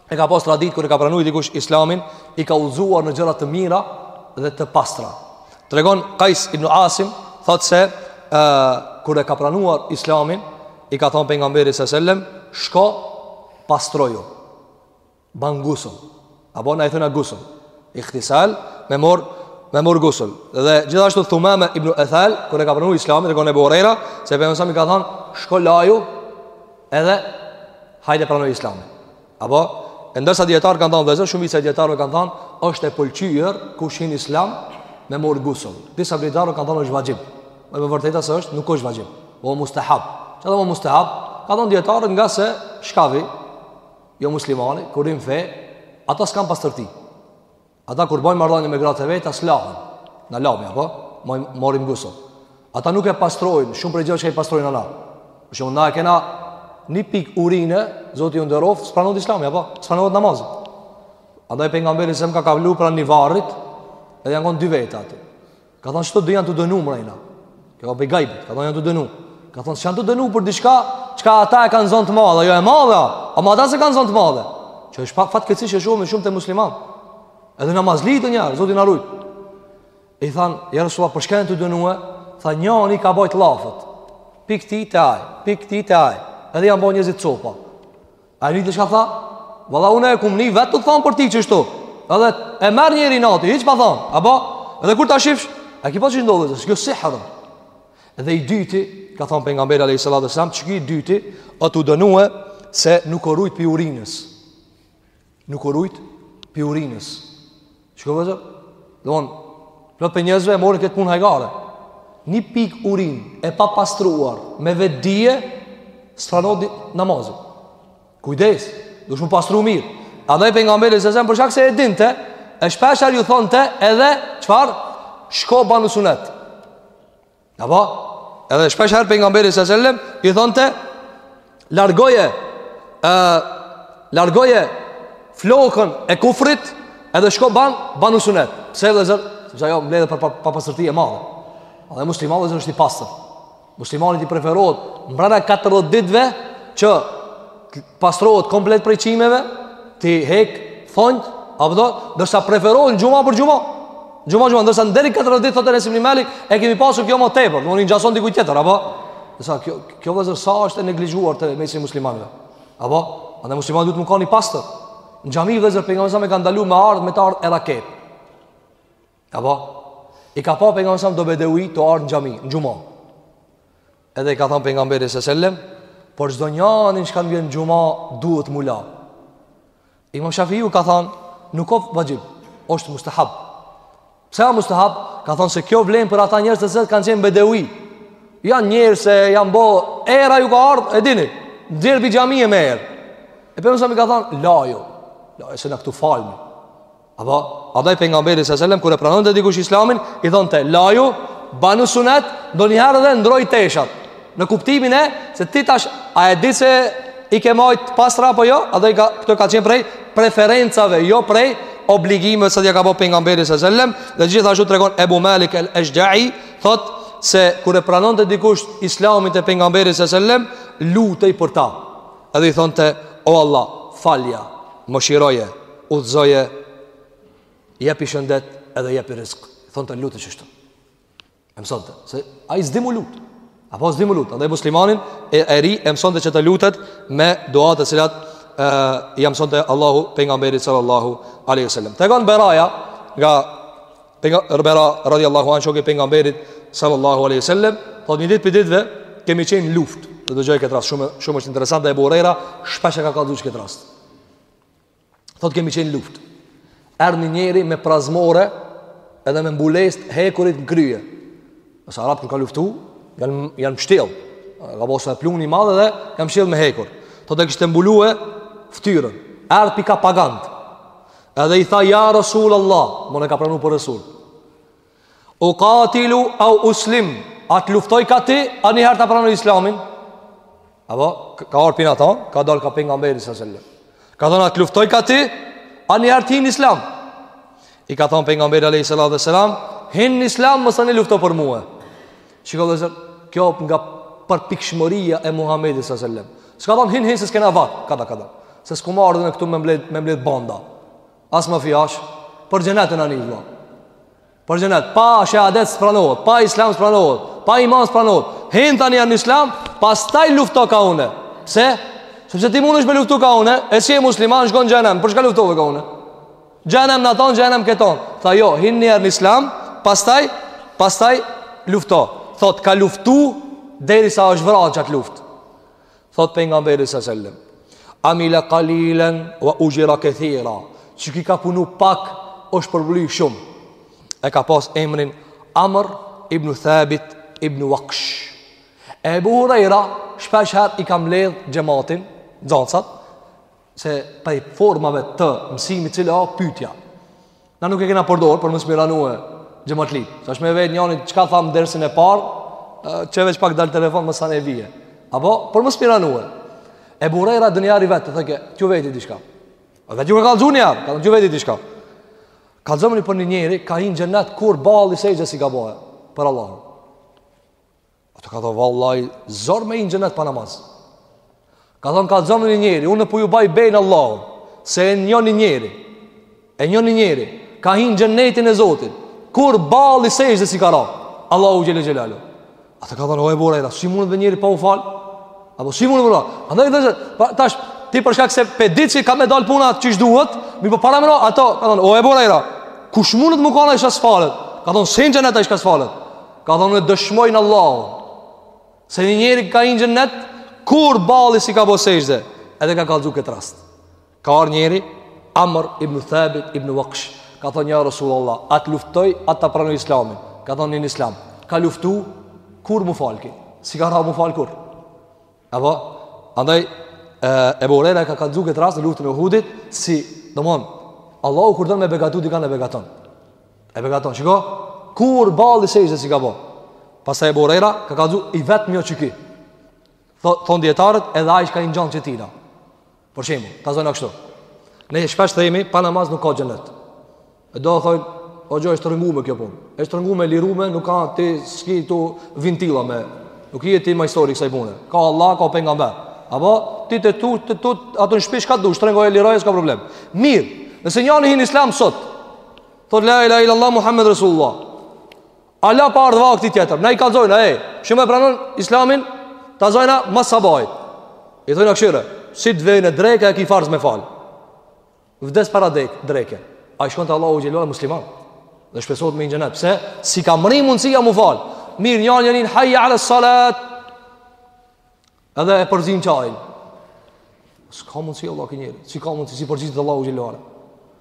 e ka pas traditë kur e ka pranuar dikush Islamin, i ka udhëzuar në gjëra të mira dhe të pastra. Tregon Kajs ibn Asim thotë se kur e ka pranuar Islamin, i ka thënë pejgamberi alejhi selam, shko pastroju. Ban gusul. Apo na i thojna gusul. Ikhtisal me marr gusul. Dhe gjithashtu Thumame ibn Uthal kur e ka pranuar Islamin, tregon Ebu Hurejra se pejgamberi alejhi selam i ka thënë, shko laju Edhe hajde pranoje islamin. Apo e ndërsa dijetarët kanë thënë vëllezër, shumica e dijetarëve kanë thënë është e pëlqyer kush hin n'islam me marr gusul. Disa dijetarë kanë thënë është vaxhib. Me të vërtetë se është nuk është vaxhib, po mustehab. Çka do të thotë mustehab? Kanë thënë dijetarët ngase shkaku jo muslimani kur hin n'fe, ata s'kanë pastërti. Ata kur bëjnë marrëdhënie me gratë e veta, s'lahen. Na lahmi apo marrim gusul. Ata nuk e pastrojnë, shumë prej gjanave çka i pastrojmë na. Për shembull, n'e kena një pikë urinë, Zoti ju nderoftë, s'pranon Islami apo s'pranohet namazi. Andaj pejgamberi alejhi selam ka kalu pranë një varrit, edhe janë kon dy veta aty. Ka thënë qito dy janë tu u dënu mrena. Kjo ka pej gajbit, ka thënë janë tu u dënu. Ka thënë s'janë tu u dënu për diçka çka ata e kanë zonë të madhe, ajo e madhe, ama ata s'e kanë zonë të madhe. Që është pak fatkeqësisht e shohim shumë te muslimanët. Edhe namazli të njerit, Zoti na rujt. I than, ja Resulullah, për çka janë tu u dënu, tha njani ka bajt llafet. Pi ktij te aj, pi ktij te aj. Edhe janë bo njerëzit copa. A e din ti çka tha? Vallahi unë e kum ni vet tu thon për ti qështu Edhe e merr njeri inati, hiç pa thon. Apo? Edhe kur ta shifsh e ki pa qysh ndodh vëllezër, kjo si harron Edhe i dyti, ka thon pejgamberi alejhi salatu ve selam, qiki i dyti a tu u dënue se nuk u rujt pi urinës Nuk u rujt pi urinës Shiko vëllezër, domethon, plot pej njerëzve e morin këtë punë hajgare. Një pikë urinë e papastruar me vetëdije, s'pranohet namazi. Kujdes, duhesh m'u pastru mirë. Andaj pejgamberi alejhi selam, për shkak se e dinte, e shpeshherë ju thonte edhe, çfarë, shko banu sunet. Apo, edhe shpesh herë pejgamberi alejhi selam, i thonte, largoje, e, largoje flokën e kufrit, edhe shko ban, banu sunet. Pse vëllezër, sepse ajo mbledhet për papasërti e madhe. Edhe muslimani vëllezër është i pastër. Muslimanit i preferohet, mbrena 40 ditve, që pastrohet komplet prej qimeve, ti hek thonjt, apo do, sa preferohen xhuma për xhuma. Xhuma xhuma, e deri 40 ditë thotë Enes ibn Maliki, e kemi pasur kjo më tepër, dini, ngjason dikujt tjetër, apo? Sa kjo kjo vllezër sa është e neglizhuar te mesi e muslimanëve. Apo, andaj muslimani duhet mu kanë i pastër. Në xhami vllezër pejgamberi sallem e ka ndalu me ardh me t'ardh era keq. Apo? I ka pa pejgamberi sellem do bedewi tu ardhë në xhami, në xhuma. Edhe i ka thanë pejgamberi sellem, për çdo njanin që ka vjen në xhuma, duhet mu la. Imam Shafiiu ka thanë, nuk osht vaxhib, është mustahab. Pse a mustahab? Ka thanë se kjo vlen për ata njerëz të cilët kanë qenë bedewi. Janë njersë, janë bo, era ju ka ardhë, e dini, nxjerrë pi xhamie me erë. E pejgamberi sellem i ka thanë, laju, laju se na këtu falmi. Apo, andaj pejgamberi sellem, kur e pranonte dikush islamin, i thonte laju, banu sunet, ndonjëherë dhe ndrroji teshat. Në kuptimin e, se ti tash, a e di se i ke majtë pastra apo jo, andaj kjo ka qenë prej preferencave, jo prej obligimeve, se s'ja ka bo pejgamberi sellem, dhe gjithashtu tregon Ebu Malik el Eshxhai, thotë, se kur e pranonte dikush islamin te pejgamberi sellem, lutej për ta. Edhe i thonte, o Allah, falja, mëshiroje, udhëzoje, jepi shëndet edhe jepi rizk. I thonte, lute kështu. E mësonte, se ai s'di mu lutë. Apo s'di mu lutë. Andaj muslimanin e ri e mësonte që të lutet me dua të cilat e, ia mësonte Allahu pejgamberit sallallahu aleyhi sallam. Tregon Beraja nga Pejgamberi radhiyallahu anhu shoku i pejgamberit sallallahu alaihi wasallam, thotë një ditë pi ditëve kemi qenë në luftë. Edhe dëgjoje këtë rast shumë shumë është interesant, e Ebu Hurejra, shpesh e ka kallëzuar këtë rast. Thotë kemi qenë në luftë. Erdh një njeri me prazmore edhe me mbulesë të hekurit në krye. Se arabt kur kanë luftu, janë janë mshtjell. Ka pas edhe pluhni i madh dhe janë mshtjell me hekur. Thotë e kishte mbulue fytyrën. Erdhi pika pagant. Edhe i tha ja Rasul Allah, demek e ka pranu për Rasul. U katilu au uslim, a të luftoj ka ti, a një herë ta pranoj islamin? Apo, ka ardh pi ata, ka dalë ka pejgamberi sellem. Ka thonë, a të luftoj ka ti, a një herë të hi në islam? I ka thonë pejgamberi a.s. Hin në islam, masandej lufto për mue. Shiko vllezër, kjo është nga përpikshmëria e Muhamedit sallallahu alajhi wasallam. S'ka thënë hin hin se s'kena vakt, kada kada. Se s'kom ardh une këtu me mbledh, me mbledh banda. As mafiash, por xhenetin, o vlla. Për xhenet, pa shahadet s'pranohet, pa islam s'pranohet, pa iman s'pranohet. Hin tani në islam, pastaj lufto ka une. Pse? Sepse ti mundesh me luftu ka une, e s'je musliman shkon xhehenem, për çka luftove ka une? Xhenem na thon xhenem keton. Tha jo, hin një herë në Islam, pastaj pastaj lufto. Thot ka luftu derisa është vrarë gjatë luftë. Thot pejgamberi sa selam. Amila qalilan wa ujra kathira. Qi ky ka punu pak është shpërbly shumë. E ka pas emrin Amr ibn Thabit ibn Waqsh. Ebu Hurajra shpesh herë i ka mledh xhematin, nxansat, se prej formave të mësimit cila o pytja na nuk e kena përdor për mos me i ranu xhematli tash me e vet njanin çka thamë dersin e parë që veç pak dal telefon më sane e vije apo për mos me i ranu e Ebu Hurejra ndonjëherë vetë thojke t'ju veti diçka dhe ju ka kallzu një herë ka thonë t'ju veti diçka kallzomni për një njeri ka hi n'xhenet kurrë balli sexhde s'i ka bo për Allahun Ata kanë thonë, vallahi, zor me hi në xhenet pa namaz. Ka thonë, kallzomni një njeri, unë po ju baj be në Allah, se e njoh një njeri, e njoh një njeri, ka hi në xhenetin e Zotit, kurrë balli sexhde s'i ka ra, Allahut xhele xhelaluhu. Ata kanë thonë, o Ebu Hurejra, si mundet njeri pa u falë? Apo si mundet njeri pa u falë? Pa, tash, ti për shkak se pe di që ka me dalë puna atë që ishtë duhet, mi po para me ra, ata kanë thonë, o Ebu Hurejra, kush mundet me kon ai që s'falet? Ka thonë, s'hin në xhenet ai që s'falet? Ka thonë dëshmoj në Allahun Se një njeri ka hi n'xhenet Kurrë balli s'i ka bo sexhde Edhe ka kallzu këtë rast Ka ardhë njeri Amr ibn Thabit ibn Vaksh Ka thonë ja Rasulullah A të luftoj, a ta pranoj islamin Ka thonë hin n'islam Ka luftu, kur m'u fal ky S'i ka ra m'u fal kurrë Apo, andaj, Ebu Hurejra e ka kallzu këtë rast në luftën e Uhudit, si, domethonë, Allahu kur don me begatu dikën e begaton. E begaton, shiko, kurrë balli sexhde s'i ka bo. Pastaj Ebu Hurejra, ka kallzu i vetmi o qiky. Thonë dijetarët, edhe ai çka i ngjan qetina. Për shembull, ta zojna kështu. Ne shpesh themi pa namaz nuk ka xhenet. E do thojnë, hoxho e shtrëngume kjo punë. E shtrëngume lirume, nuk ka ti s'ki këtu ventilla me. Nuk je ti majstori i kësaj pune. Ka Allah, ka pejgamber. Apo ti te tu te tu aty në shpi çka dush, shtrëngoje liroje s'ka problem. Mirë, nëse njëri hin n'Islam sot, thot la ilaha illallah Muhammed rasulullah. Ala pa ardhë vakti tjetër Na i kallzojna, e Shumë e pranon islamin Ta zojna mas sabahit I thojna kshyre Si të vjen e dreke e ki farz me fal Vdes para dreke Ai shkon te Allahu xhele ve ala musliman Dhe shpresohet me hi n'xhenet Pse? S'i ka mrri mundësia m'u fal Mirë njani e nin hajja ala salat Edhe e përzin çajin. Si ka mundësi Allah ky njeri. Si ka mundësi, s'i përgjigjet Allahut xhele ve ala.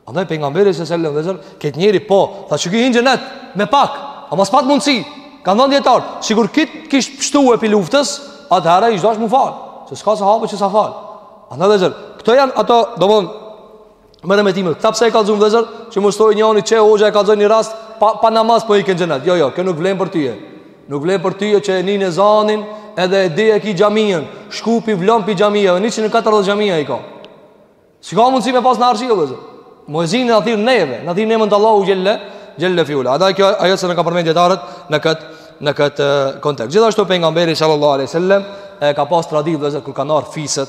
Andaj pejgamberi se sellem vëllezër, këtë njeri po, tha që ky hin n'xhenet, me pak, ama s'pat mundësi. Kanë thonë dijetarët, sikur ky kish pështu prej luftës, atëherë ish dashtë m'u falë. Se s'ka sahab që s'a falë. Andaj vëllezër, këto janë ato, domethënë, Mbi emrin timë. Kta pse e kallzon vllezër? Që mos thot njëri qe hoxha e kallzon një rast pa pa namaz po hikan n'xhenet. Jo, jo, kjo nuk vlen për ty. Nuk vlen për ty që e ninë zanin, edhe e di e ki xhaminë. Shkupi vlon pi xhamia, 140 xhamia i ka. Si ka mundsi me pas mënjanë arsy vllezër? Muezini na thirr neve, na thirr n'emën të Allahu xhelle xhelaluhu. Ata kjo ajo se na kanë përmendë dietarët në kët në kët kontekst. Gjithashtu pejgamberi sallallahu alaihi wasallam e ka pas traditë vllezër kur kanë ardhur fiset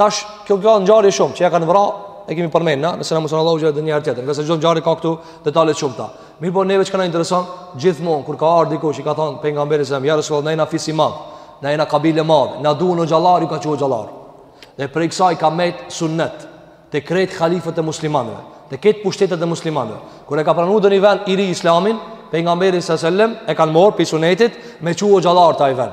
Tash kjo ka ngjarje shumë që ja kanë vra, e kemi përmend, na, nëse na mundëson Allahu ndonjë herë tjetër. Se çdo ngjarje ka këtu detaje të shumta. Mirëpo neve çka na intereson, gjithmonë kur ka ardhur dikush i ka thënë pejgamberit ja Resulallah na jena fis i madh, na jena kabile e madhe, na duhen hoxhallar, ju ka dhënë hoxhallar. Dhe prej kësaj ka mbet sunnet te krejt halifët e muslimanëve, te krejt pushtetet e muslimanëve. Kur e ka pranuar ndonji vend i ri islamin, pejgamberi sa selam e kanë marr pi sunetit me çu hoxhallar n'at vend.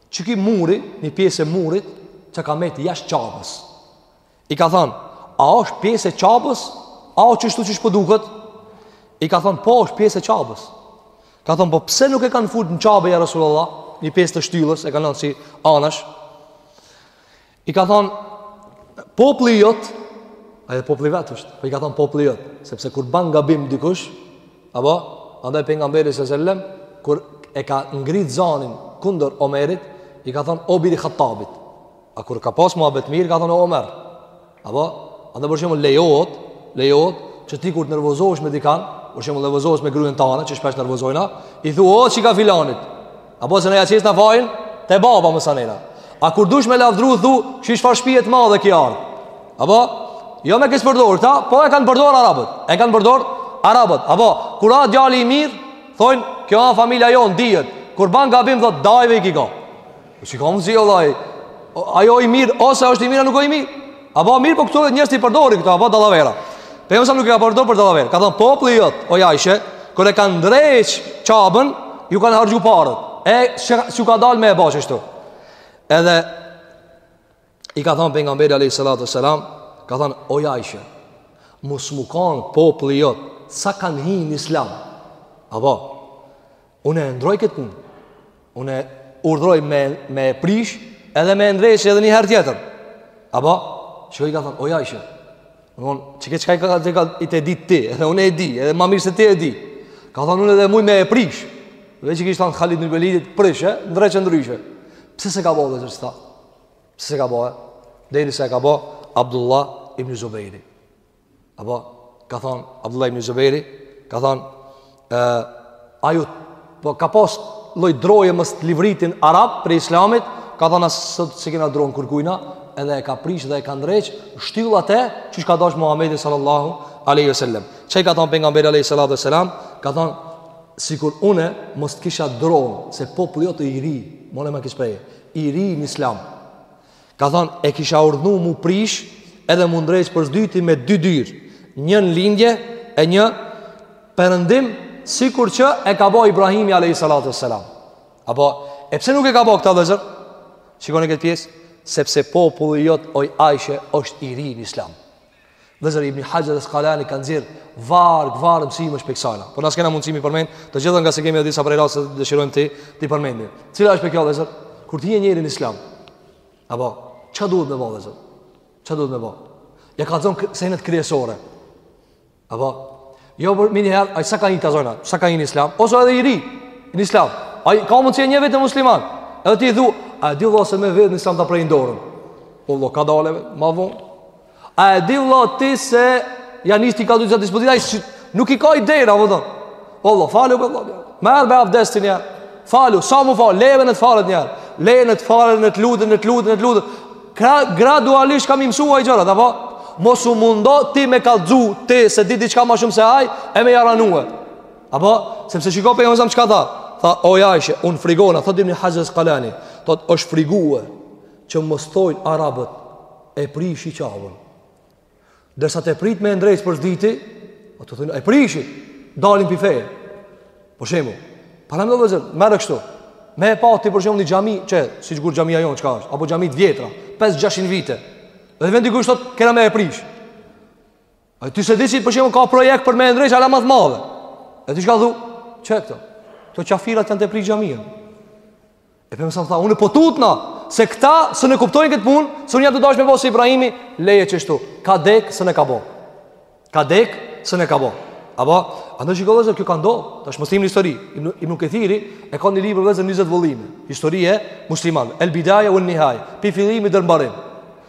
Qeky muri, një pjesë e murit, që ka met jashtë qabës. I ka thonë, a është pjesë e qabës, a o qështu qysh po duket? Po I ka thonë, po është pjesë e qabës. Ka thonë, po pse nuk e kanë fut në qabë, ja Resulallah, një pjesë të shtyllës, e kanë lënë si anash. I ka thonë, populli jot, a edhe populli i vet është, po i ka thon populli jot, sepse kur ban gabim dikush, apo andaj pejgamberi sallallahu alajhi wasallam kur e ka ngrit zanin kundër Omerit, i ka thon o biri i Hatabit. A kur ka pas muhabet mirë, ka thon o Omer. Apo andaj për shembull lejohet, lejohet që ti kur të nervozohesh me dikan, për shembull nervozohesh me gruën tane, që shpesh nervozojna, i thua o çika e filanit. Apo se na ja qesim fajin Te baba mos a nena A kur dush me lavdru thu Shih çfarë shpije t'madhe kjo ardhë Apo Jo me keqpërdor kta Po e kanë përdor arabët E kanë përdor arabët Apo Kur a djali i mirë Thojnë Kjo a familja jonë Dihet Kur ban gabim Thot dajve i ka ngja Shikon si vëllai Ajo i mirë Ose është i mirë A nuk o i mirë Apo mirëpo këtu edhe njerëzt i përdorin këto apo dallavera. Pejgamberi nuk e ka përdor për dallaver. Ka thon populli jot, oj Ajshe, kur e kanë ndreq qabën, ju kanë harxhu parët. E s'ju ka dal me e ba ashtu. Edhe i ka thon pejgamberi alayhi salatu sallam, ka thon oj Ajshe, mos m'u kanë populli jot, sa kanë hi n'islam. Apo unë e ndroj këtë punë. Unë e urdhroj me e prish edhe me e ndreq edhe një herë tjetër. Apo, çka i ka thonë, oj Ajshe, Unë, qeke çka, çka e di ti, edhe unë e di, edhe ma mirë se ti e di. Ka thonë unë edhe muj me e prish. Veç i kish thonë Halid ibn Velidit, prishe, ndreqe ndryshe. Pse s'e ka bo vllezër kta? Pse s'e ka bo, e? Derisa e ka bo Abdullah ibn Zubejri. Apo, ka thonë, Abdullah ibn Zuberi, ka thonë, aju, po ka pas lloj droje mos të livritin arabt prej islamit, ka thonë, tash s'e kena dronë kurkujna, edhe e ka prish dhe e ka ndreq, shtyllat e, qysh ka dash Muhammedi sallallahu aleyhi sallam. Që i ka thonë, pejgamberi aleyhi salatu wasallam, ka thonë, sikur une mos të kisha dronë, se populli jot o i ri, mone me kishë prej, i ri në islam, Ka thonë, e kisha urdhnu m'u prish edhe m'u ndreq për s'dyti me dy dyr, një në lindje e një perëndim, sikur që e ka bo Ibrahimi a.s. Apo, e pse nuk e ka bo këta vllezër? Shikoni këtë pjesë, sepse populli jot oj Ajshe është i ri në islam. Vllezër, Ibn Hajar Asqalani ka nxjerr varg varg mësimesh prej kësajna. Por na s'kena mundësi m'i përmend, të gjitha ngase kemi edhe disa prej raste dëshirojmë t'i, t'i përmendim. Cila është kjo vllezër? Kur të hyje njeri në Islam. Apo, çka duhet me bo vllezër? Çka duhet me bo? Ja kallzon senet kryesore. Apo, jo përmeniher, ai sa ka një tazona, sa ka hy n'Islam, ose edhe i ri në Islam. Ai ka mundësi një vjet musliman. Edhe ti thu, a di vlla se me vjedh në Islam ta prejn dorën. Po vlla, kadalë, ma vonë. A e di vëlla ti se ja nis t'i kallxon dispozita ai s'i, nuk i ka ide ra vëlla. Vëlla falu me vëlla. Merre abdestin ja. Falu, sa m'u fal, leje le të falet një herë. Leje le të falet, le të lutet, le të lutet, le të lutet. Gra, gradualisht ka m'i mësu ai gjërat, apo? Mos u mundo ti me kallxu ti se di diçka më shumë se ai e me ja ranue. Apo, sepse shiko pejgamberi a.s. çka tha. Tha, oj Ajshe, un frigona, thotë Ibn Hajar Asqalani, thotë është frigue. që mos thojnë arabët e prishi Qaben. Ndërsa t'e prish me e ndreq për s'dyti, do të thojnë, e prishi, dalin pi feje. Për shembull, paramendo vllezër, merre kështu, me e pat ti për shembull një xhami, qe, sikur xhamia jonë, çka është, apo xhami të vjetra, 5-600 vite, dhe vjen dikush thotë, kena me e prish. A ti s'e di se për shembull ka projekt për me e ndreq hala ma të madhe E ti çka thu Qe këta Këta qafirat janë tu e prish xhaminë E pejgamberi a.s. tha Unë po tutna Se këta s'en e kuptojnë këtë pun Se unë kisha dash me bo si Ibrahimi Leje qashtu Ka dek s'en e ka bo Ka dek s'en e ka bo Apo Andaj shiko vllezër kjo ka ndodh Tash mos t'hym në histori Ibn Kethiri E ka një libër vllezër 20 vëllime Historia e muslimanve El Bidaja ue Nihaja Pi fillimi der n'mbarim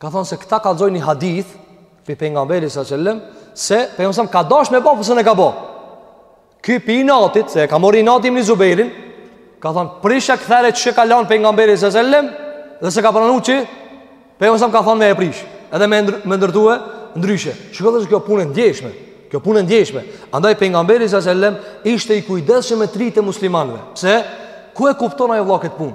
Ka thonë se këta kallzojnë hadith Pi pejgamberit a.s. Se pejgamberi a.s. ka dash me bo Por s'en e ka bo Ky pi inatit Se e ka marr inat Ibn Zuberin Ka thonë prishe e ktheje qysh e ka lanë Pejgamberi a.s. Dhe s'e ka pranu që Për jëmësëm ka thonë me e prish Edhe me, ndër, me ndërtue ndryshe Shiko vllezër kjo punë e ndjeshme Kjo punë e ndjeshme Andaj pejgamberi a.s. Ishte i kujdesshëm me trutë e muslimanve Pse? Ku e kupton ai vlla këtë punë?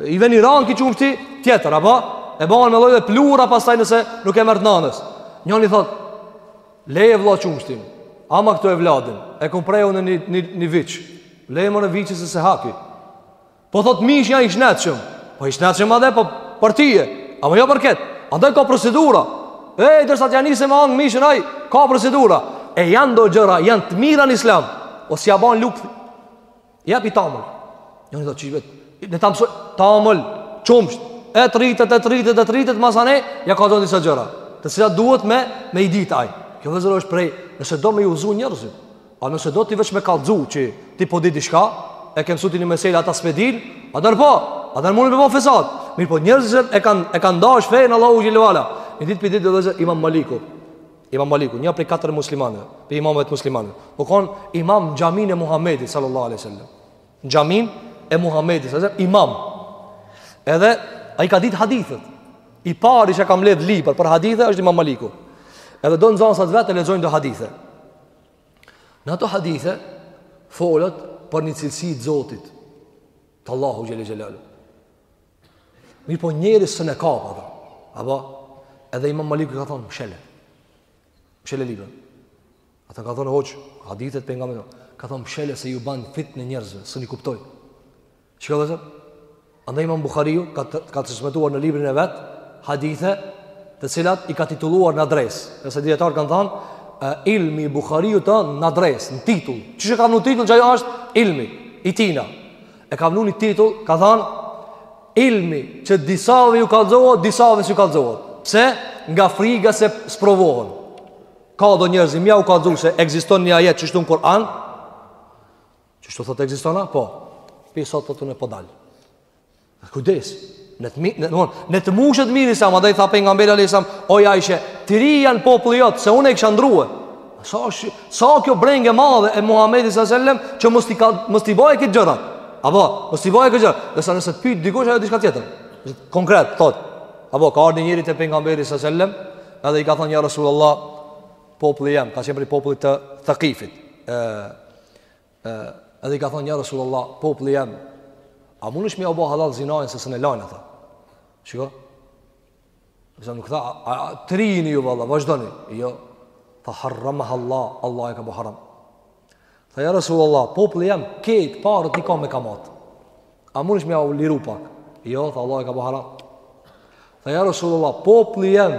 I vjen i randë ky qumshti tjetër, apo? E ban me lloj pluhura pastaj nëse nuk e merr nanës. Njëri thot, leje vëlla qumshtin. Ama këto evladin. E kom pre unë një një, një viç. Leje more viçin se s'e ha ky. Po thot mishi a i shnetshëm. Po i shnetshëm edhe po për ti. Apo jo për kët. Andaj ka procedura. E derisa t'ia nisë me hangër mishin ai, ka procedura. E janë do gjëra, janë të mira në Islam. O s'ja bën lukth Ja pi tamël. Jo në do çish vet. Ne ta mësoj tamël, qumsht. E të rritet, e të rritet, e të rritet masanej, ja ka dhënë disa gjëra. Të cilat duhet me me i ditë ai. Kjo vëllezër është prej, nëse do me ju zu njerëzit. A nëse do ti veç me kallxu që ti po di diçka, e ke mësuar ti në mesela ata s'pe dinë, a do po, a do mundi me bo fesat. Mirëpo njerëzit e kanë e kanë dashur fenë e Allahut xhele ue ala. Një ditë prej ditëve vëllezër Imam Maliku. Imam Maliku, një prej katër muslimanëve, prej imamëve të muslimanëve. U kon imam në xhamin e Muhamedit sallallahu alaihi wasallam. Në xhamin e Muhamedit sallallahu alaihi wasallam imam. Edhe ai ka ditë hadithet. I pari që ka mbledh libër për hadithe është Imam Maliku. Edhe do nxënës të vet e lexojnë do hadithe. Në ato hadithe folet për një cilësi të Zotit. Të Allahut xhele xhelalu. Mirëpo njerëzit s'un e kapin ato. Apo, edhe imam Maliku ka thonë, mshele. Mshele librin. Ata ka thonë, hoxhë, hadithet pejgamberi ka thonë. Ka thonë, mshele se ju ban fitne njerëzve, s'un i kuptojnë. Çka vëllezër? Andaj imam Bukhariu ka të, ka transmetuar në librin e vet, hadithe, të cilat i ka titulluar në adres. Se dijetarët kanë thonë, ilmi i Bukhariut në adres, në titull. Qysh e ka vnu titull qajo është ilmi i tina. E ka vënë një titull, ka thënë ilmi që disave ju kallëzohet, disave s'ju kallëzohet. Pse? Nga friga se sprovohen. Ka do njerëz me jau kallëzu se ekziston një ajet qështu në Kur'an, qështu thot ekziston a? Po, pi sot thotë unë po dal. Kujdes, Në të mirë, domthon, në të mushë të mirë sa madje tha pejgamberi alayhis salam, o Aisha, të ri janë populli jot se unë e kisha ndrua. Sa është, sa kjo brengë e madhe e Muhamedit sallallahu alaihi wasallam që mos t'i ka mos t'i bëjë këto gjëra. Apo, mos t'i bëjë këto gjëra. Do sa nëse të pyet dikush ajo diçka tjetër. Konkret thot. Apo ka ardhur njëri te pejgamberi sallallahu alaihi wasallam, edhe i ka thonë ja Rasulullah, populli jem, ka qenë prej popullit të Thaqifit. Ë Edhe i ka thonë, ja Rasulullah, populli jem, a munesh me jau bo hallall zinanë se s'un e lajnë ata. Shiko? Se nuk tha, a, a, të ri jeni ju, valla, vazhdoni. Jo, tha, haram Allah, Allahu e ka bo haram. Tha, ja Rasulullah, populli jem, krejt paret i ka me kamatë. A munesh me jau liru pak? Jo, tha, Allahu e ka bo haram. Tha, ja Rasulullah, populli jem,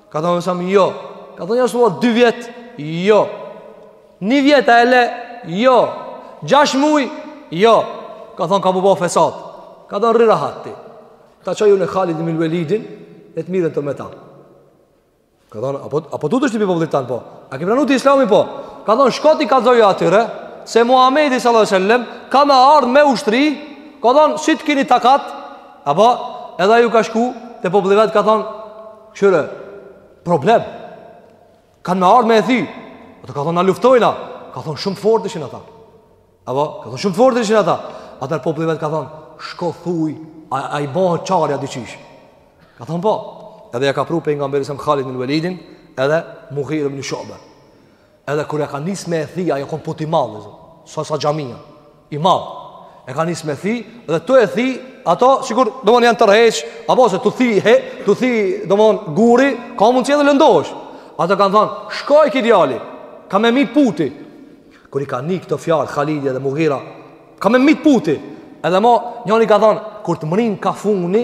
Ka thonë me samë, jo. Ka thonë njëher ma, dy vjetë, jo. Një vjetë e le, jo. Gjash muj, jo. Ka thonë, ka m'u bo fesat. Ka thonë, rri rahat ti. Ta qaj unë Halid ibnul Velidin, e të mirret me ta. Ka thonë, apo, apo tu thy te populli tanë, po. A ki pranu ti islamin, po. Ka thonë, shko ti kallzoju atyre, se Muhamedi s.a.s. ka me ardhë me ushtri, ka thonë, si të kini takat, apo, edhe ai ka shku te populli vet, ka thonë, Kqyre, problem. Kanë me ardhë me e thi. Ata ka thonë, na luftojna. Ka thonë, shumë të fort ishin ata. Apo, ka thonë, shumë të fort ishin ata. Atëher populli vet ka thonë, shko thuj, a, a i bohë qarja dyqish. Ka thonë, po. Edhe ja ka pru pejgamberi s.a.s. Halid ibnul Velidin, edhe Mugire ibn Shube. Edhe kur e ka nis me e thi a kon put i madh sa sa xhamia i madh e ka nis me thi edhe tu e thi ato sikur domon janë tërheq apo se tu thi he tu thi domon guri ka mundsi edhe lëndohesh ato kanë thon shkoj ki djali ka me mit puti kur i ka ni këto fjalë Halidi edhe Mugira ka me mit puti edhe mo njëri ka thon kur të mrin ka fundi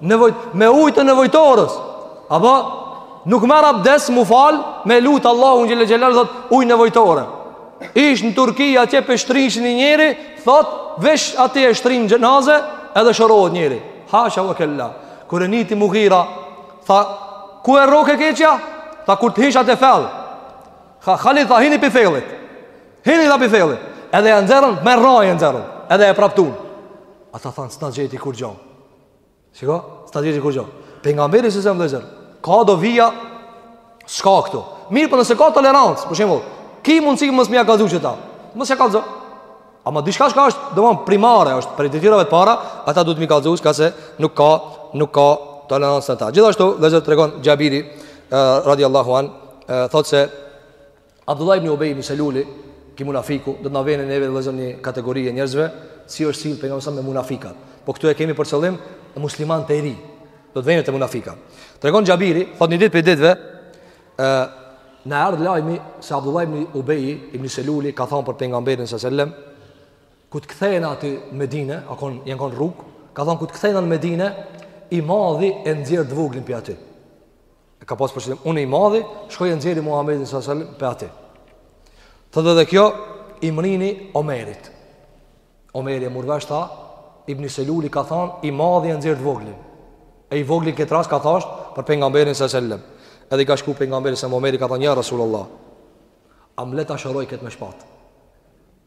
Nevojt, me ujë të nevojtorës. Apo nuk marr abdes m'u fal, me lut Allahun xhel shanuhu thot ujë nevojtore. Ish në Turqi atje pe shtrishin i njëri, thot vesh atë e shtrin xhenaze, edhe shërohet njëri. Hasha wa kella. Kur e niti Mugira, tha ku e rroke keqja? Tha kur të hish atë fell. Tha Halid tha hini pe fellit. Hini tha pe fellit. Edhe e nxerrën me rrojë e nxerrën. Edhe e praptun. Ata thanë s'na gjeti kurgjo. Shiko, s'na gjeti kurgjo Pejgamberi s.a.s. vllezër Ka do vija S'ka këtu Mirëpo nëse ka tolerancë Për shembull Ki mundësi mos m'ia kallzu qeta Mos ia kallzo Ama diçka shka është Domon primare është Prej detyrave të para Ata duhet m'i kallzu S'ka se nuk ka Nuk ka tolerancë në ta Gjithashtu vllezër tregon Xhabiri radiallahu an Thot se Abdullah ibn Ubej ibn Seluli, ki munafiku, do të na vjen neve vëllezër një kategori e njerëzve, si është sill pejgamberi s.a.s. me munafikat. Po këtu e kemi për qëllim muslimant e ri. Do të vjen te munafika. Tregon Xhabiri, thotë një ditë pi ditëve, na erdh lajmi se Abdullah ibn Ubej ibn Seluli ka thënë për pejgamberin s.a.s., kur të kthehen aty në Medinë, a kon janë kon rrug, ka thënë kur të kthehen në Medinë, i madhi e nxjerr të voglin pi aty. e ka pas për qëllim unë i madhi shkoj e nxjerri Muhamedin sallallahu alaihi wasallam pi aty thotë edhe kjo i mrrini Omerit Omeri e mur vesh tha Ibn Seluli ka than i madhi e nxjerr të voglin e i vogli në këtë rast ka thasht për pejgamberin sallallahu alaihi wasallam edhe i ka shku pejgamberit s.a.s. Omeri ka than ja Rasulullah a m'le ta shëroj këtë me shpat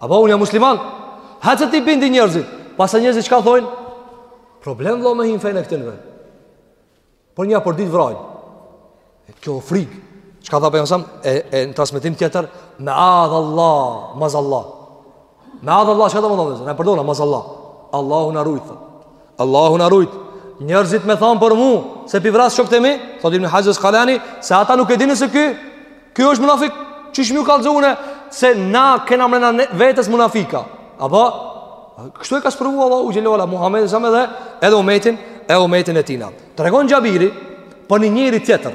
Apo unë jam musliman Hec e ti bindi njerëzit Pastaj njerëzit çka thojnë Problem vlla me hi n'fenë e këtynve Por nja për ditë vrajnë E kjo frikë Çka tha pejgamberi s.a.s. E, e në transmitim tjetër Meadh Allah Maz Allah Meadh Allah Çka do me thonë Na përdorim Maz Allah Allahu na rujtë Allahu na rujt. Njerëzit me thanë për mu se p'i vras shokët e mi, thotë Ibni Haxher Askalani, se ata nuk e dinë se ky, ky është munafik. Qysh m'iu kallzu unë se na kena mrena vetes munafika. Apo kështu e ka sprovuar Allahu xhel-le ve ala Muhamedin s.a.s. edhe edhe umetin e umetin e tina. Tregon Xhabiri për një njeri tjetër.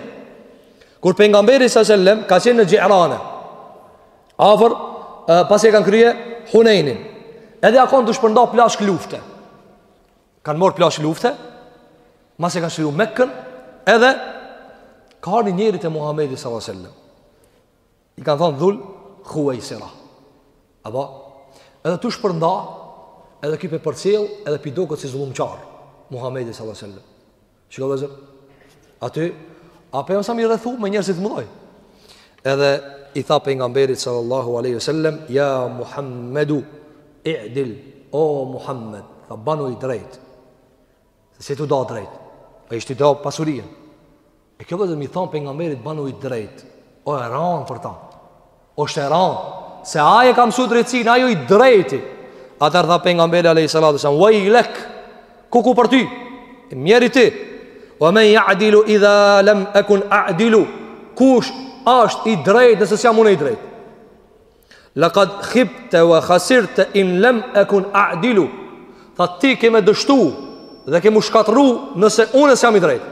Kur pejgamberi s.a.s. ka qenë në Xhirane. Afër, pasi e kanë krye Hunejnin. Edhe a kon tu shpërnda plaçkë lufte. Kanë morrë plaçkë lufte, masi e kanë çliru Mekën, edhe ka ardh ni njeri te Muhammedi s.a.s. I kanë thonë Dhul Huvejsira. Apo, edhe tu shpërnda, edhe ky p'e përcjell, edhe p'i doket si zullumqar, Muhammedi s.a.s. Shiko vllazër, aty, a pejgamberi s.a.s. i rrethu me njerëzit t'mdhoj. Edhe i tha pejgamberit sallallahu alejhi ve sellem, ja Muhammedu, i'dil, o Muhammed, tha banu i drejt, se s'je tu da drejt, e ish t'i da pasurinë. E kjo vllazër, m'i tha pejgamberit banu i drejt, o e ranë për ta. Osht e ranë Se aj e ka mësu drejtësin Aj o i drejti Atër tha pejgamberi alejhi salatu ve selam Vejlek Kuku për ty Mjeri ti Ve men jadilu Idha lem ekun adilu Kush ashtë i drejt Nëse s'jam unë i drejt Lekad hibte ve hasirte in lem ekun adilu Tha ti ke me dështu Dhe ke m'u shkatrru Nëse unë s'jam i drejt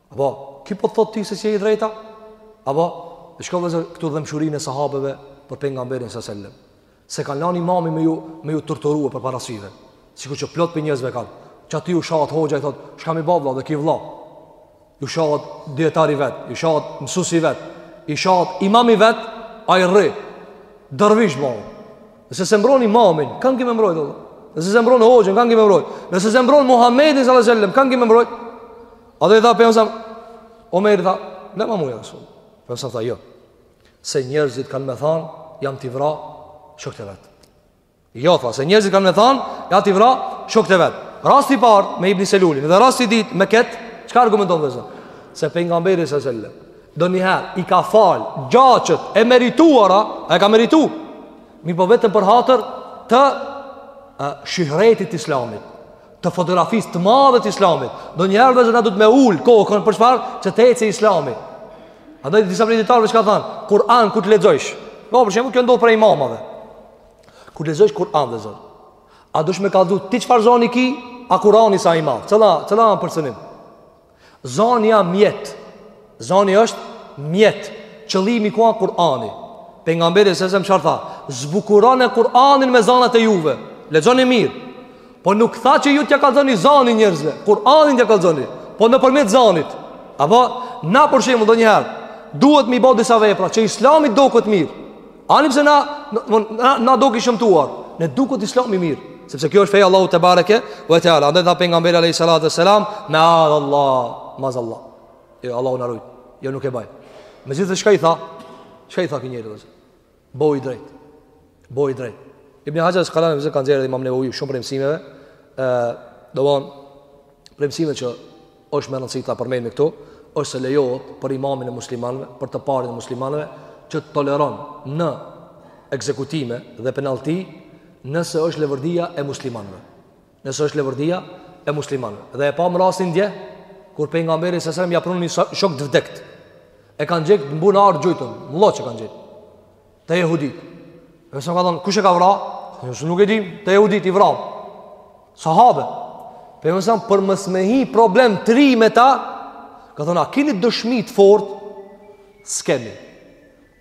Apo, ky po të thotë ty se s'je i drejtë? Apo, e shiko vllazër këtu dhimshurinë e sahabeve për pejgamberin s.a.s. S'e kanë lan imamin me ju, me ju torturu përpara syve. Sikur që plot prej njerëzve kanë. Që atij ju shahet hoxha ai thotë, çka mi babla edhe ky vlla. Ju shahet dijetari i vet, ju shahet mësusi i vet, ju shahet imami i vet, ai rri. Dërvish mami. Nëse s'e mbron imamin, kanë ki me mbrojtë. Nëse s'e mbron hoxhën, kanë ki me mbrojtë. Nëse s'e mbron Muhammedin s.a.s., kanë ki me mbrojtë. Edhe i tha pejgamberit s.a.s., Omeri tha, lema mu ja Resul. Pejgamberi s.a.s. tha, jo, se njerëzit kanë me thanë, jam t'i vra, shokët e vet. Jo, tha, se njerëzit kanë me thanë, jam t'i vra, shokët e vet. Rasti i parë, me Ibni Selulin, dhe rasti i dytë, me ketë, çka argumenton vllazër? Se pejgamberi s.a.s., doniherë, i ka falë, gjaqet e merituara, e ka meritu, mirëpo vetëm për hatër, të shyhretit t'islamit, të fotografisë të madhe të islamit. Ndonjëherë vëllezër na duhet me ulë kokën për çfarë që të eci islami. Andaj disa prej dijetarëve që ka thanë, Kur'an kur të lexojsh? Po për shembull, kjo ndodh prej imamave. Kur të lexojsh Kur'an vëllezër, a dush me kallzu ti çfarë zoni ki, a Kur'ani sa i madh? Cila, cila anë për qëllim? Zani a mjet. Zani është mjet. Qëllimi ku a? Kur'ani. Pejgamberi sa selam çfarë tha? Zbukurone Kur'anin me zanat e juve. Lexoni mirë. Po nuk tha që ju t'ja kallzoni zanin njerëzve. Kur'anin t'ja kallzoni. Po nëpërmjet zanit. Apo na për shembull ndonjëherë duhet m'i bo disa vepra që Islami t'doket mirë. Ani pse na na, na doket shëmtuar. Ne duket Islami i mirë, sepse kjo është feja Allahut tebareke ve teala. Andaj tha pejgamberi alayhi salatu wasalam, meadhallah, meadhallah. Jo Allahu na rujt. Jo nuk e baj. Megjithëse çka i tha? Çka i tha ky njeri vëllezër? Bo i drejt. Bo i drejt. Ibn Haxher Askalani vëllezër ka nxjerrë dhe imam Neveviu shumë prej mësimeve. Ë, domethënë, prej mësimeve që është me rëndësi ta përmendim këtu, është se lejohet për imamin e muslimanëve, për të parin e muslimanëve që të toleron në ekzekutime dhe penallti nëse është levërdia e muslimanëve. Nëse është levërdia e muslimanëve. Dhe e pamë rastin dje kur pejgamberi sa selam ia prunë një shok të vdektë. E kanë gjetur në bunar të gjujtun, n'lloç e kanë gjetur. Te jehudit. Dhe sa ka thënë, kush e ka vra? Dhe sa nuk e dim, te jehudit i vra. Sahabe. Pejgamberi sa selam, për mos me hi problem të ri me ta, ka thënë, a kini dëshmi të fort? S'kemi.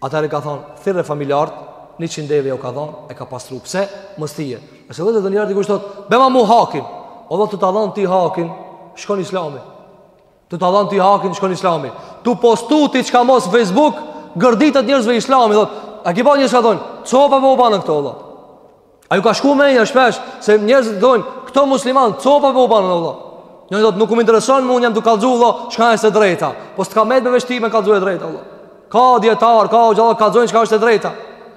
Atëherë ka thënë, thirre familjart, njëqind deve jau ka dhanë, e ka pastru. Pse? Mësë tije. E sot vëllezër njeri kush thot, bema mu hakin. O vëlla, tu ta dhanë ti hakin, shkon islami. Tu ta dhanë ti hakin shkon islami. Tu postu ti çka mos Facebook, gërditet njerëzve islami thot. A ke pa njerëz çka thon, copa po u banë këto vlla. A ju ka shku mendja shpesh se njerëz thon, këto musliman copa po u banë vlla. Jo thot nuk më intereson mu, un jam tu kallxu vlla, çka është e drejta. Po s't'ka mbet veç ti me kallxu e drejta vlla. Ka dijetarë, ka hoxhallarë kallxojnë çka është e drejta.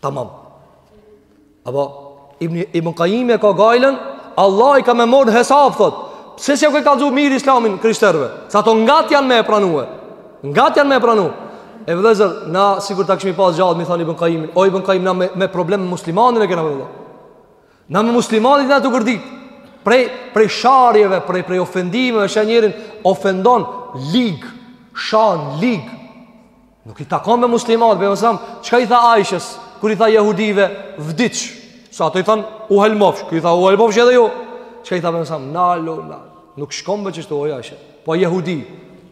Tamam. Apo Ibn Ibn Qayyim e ka gajlën, Allahi ka me m'marr hesap thot. Pse s'jau kena kallzu mirë Islamin krishterëve? Se ato ngat janë me e pranue. Ngat janë me e pranue. E vëllazër, na sikur ta kishim pas gjallë, m'i than Ibn Qayyim, o Ibn Qayyim na me, me problem me muslimanin e kena vëllazër. Na me muslimanin na tu gërdit. Prej prej sharjeve, prej prej ofendimeve, sa njeri ofendon lig, shan lig. Nuk i takon muslimanit, pejgamberi sa selam, çka i tha Aishes, kur i tha jehudive, vdic, se ato i than, u helmofsh, kur i tha, u helmofsh edhe ju, çka i tha pejgamberi sa selam, nalu, nalu, nuk shkon me qështu, oj Aishë, po jehudi,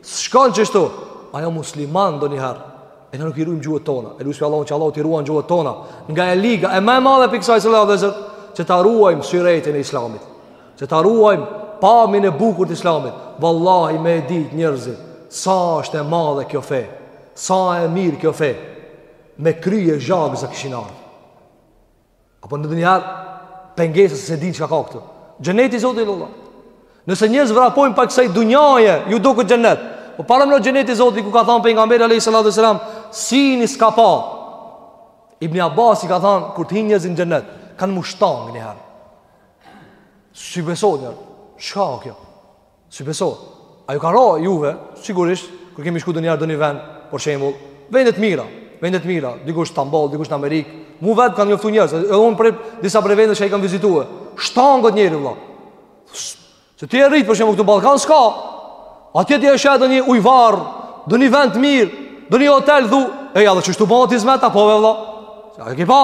shkon qështu, e jo musliman ndonjëherë, e na nuk i rujmë gjuhët tona, e lusim Allahun që Allahu t'i ruan gjuhët tona, nga e liga, e ma e madhe prej kësaj është vëllezër, që ta ruajmë syretin e islamit. Që ta ruajmë pamin e bukur të islamit Wallahi me e dit njerëzit Sa është e madhe kjo fe Sa e mirë kjo fe Me krye zhagas kishin ardhë Apo na donjëherë pengesë se s'e din çka ka këtu Xheneti Zotit vlla Nëse njerëz vrapojnë pas kësaj dunjaje Ju doket xhenet Po paramendo xheneti Zotit ku ka thanë Pejgamberi alejhi salatu selam Syni s'ka pa Ibni Abbasi ka thanë Kur t'hin njerëz në xhenet Kanë mu shtangë njëherë S'i besohet njerit, çka o kjo? S'i besohet, a ju ka ra juve, sigurisht, kur kemi shku donjëherë doni vend, për shembull, vende t'mira, vende t'mira, dikush Stambol, dikush në Amerikë, unë vetë kam njoftu njerëz, edhe unë prej disa prej vendeve që i kam vizitue, shtangot njeri, vla, Se ti je rrit për shembull këtu në Ballkan s'ka. Atje ti e sheh doni ujvar, doni vend të mirë, doni hotel dhu, e ja de qështu bëhet izmet apo vëlla. S'e ke pa?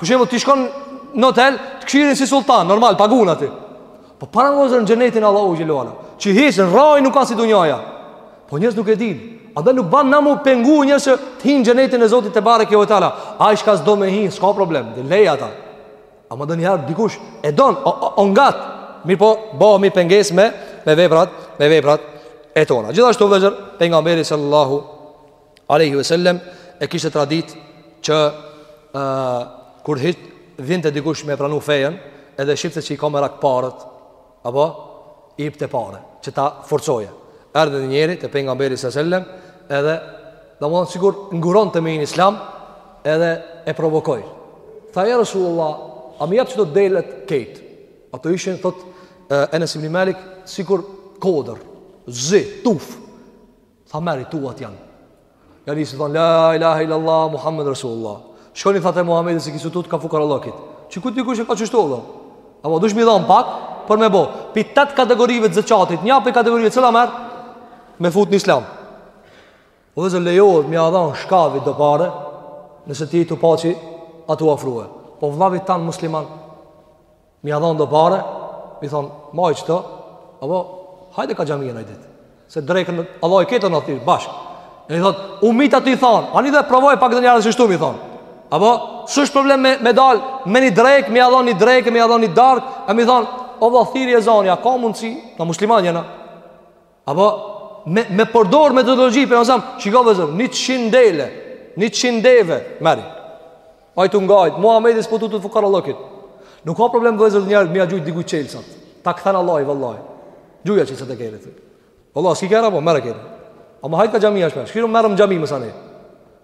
Për shembull ti shkon në hotel, të kshirin si sulltan, normal pagun aty. Po paramendo në xhenetin Allahu xhelalu ala. Çi hiç rraj nuk ka si dunjaja. Po njerëz nuk e din. A de nuk ban na mi pengu njerëz që të hin xhenetin e Zotit tebareke ve teala. Ai çka s'do me hin, s'ka problem. Dhe lej ata. Ama donjëherë dikush e don o, o, o ngat. Mirëpo, bahemi pengesë me, me veprat, me veprat e tona. Gjithashtu vllezër, Pejgamberi sallallahu aleyhi ve sellem, e kishte traditë që uh, kur hit, vinte dikush me pranu fejen, edhe shifte që i ka merak paret, apo i jepte pare që ta forcojë. Erdhi një njeri te pejgamberi sallallahu alajhi wasallam, edhe domthon sikur nguronte me hi n'islam, edhe e provokoi. Tha ja Resulullah, a m'i jap qëto delet këtej. Ato ishin thot Enes ibn Malik sikur kodër, zi, tufë. Tha merri tuat janë. Ja nisi thon la ilaha illa allah muhammed rasulullah. Shkoni tha te Muhamedi se ky s'u tutka fukarallëkit. Shiko dikush e ka qështu Allah. Apo dush mi dhon pak pare me bo. Pi tetë kategorive të zekatit, nja pi kategorive cila merr me fut në islam. O vllezër lejohet me ia dhan shkavit do pare Nëse ti je tu pa çi a tu afrue Po vllavit tand musliman Me ia dhonë do pare, me i thonë, maji qëto, apo, hajde ka xhamia naj ditë, se drekën, Allah i ketë në të tijë, bashkë. E me i thonë, u mitë atë i thonë, ani de provoje pak donjëherë qështu, me i thonë. Apo, s'është problem me, me dalë, me një drekë, me ia dhonë një drekë, me ia dhonë një darkë, e me i thonë, o zotëri e zonja, ka mundësi, na musliman jena, Apo me me përdor metodologji për azam, shikoni vllezër, 100 dele, 100 deve, merri. Ai tu ngajt, Muhamedi s'po tutet fukarallëkit. Nuk ka problem vllezër donjëherë me ia gjujt dikujt çelsat. Ta kthen Allahu vallahi. Gjuja çelsat e kerrit. Vlla s'ki kerr a po merre kerrin. Ama hajt ka xhamia shpesh. Shkiru merr në xhami më sani.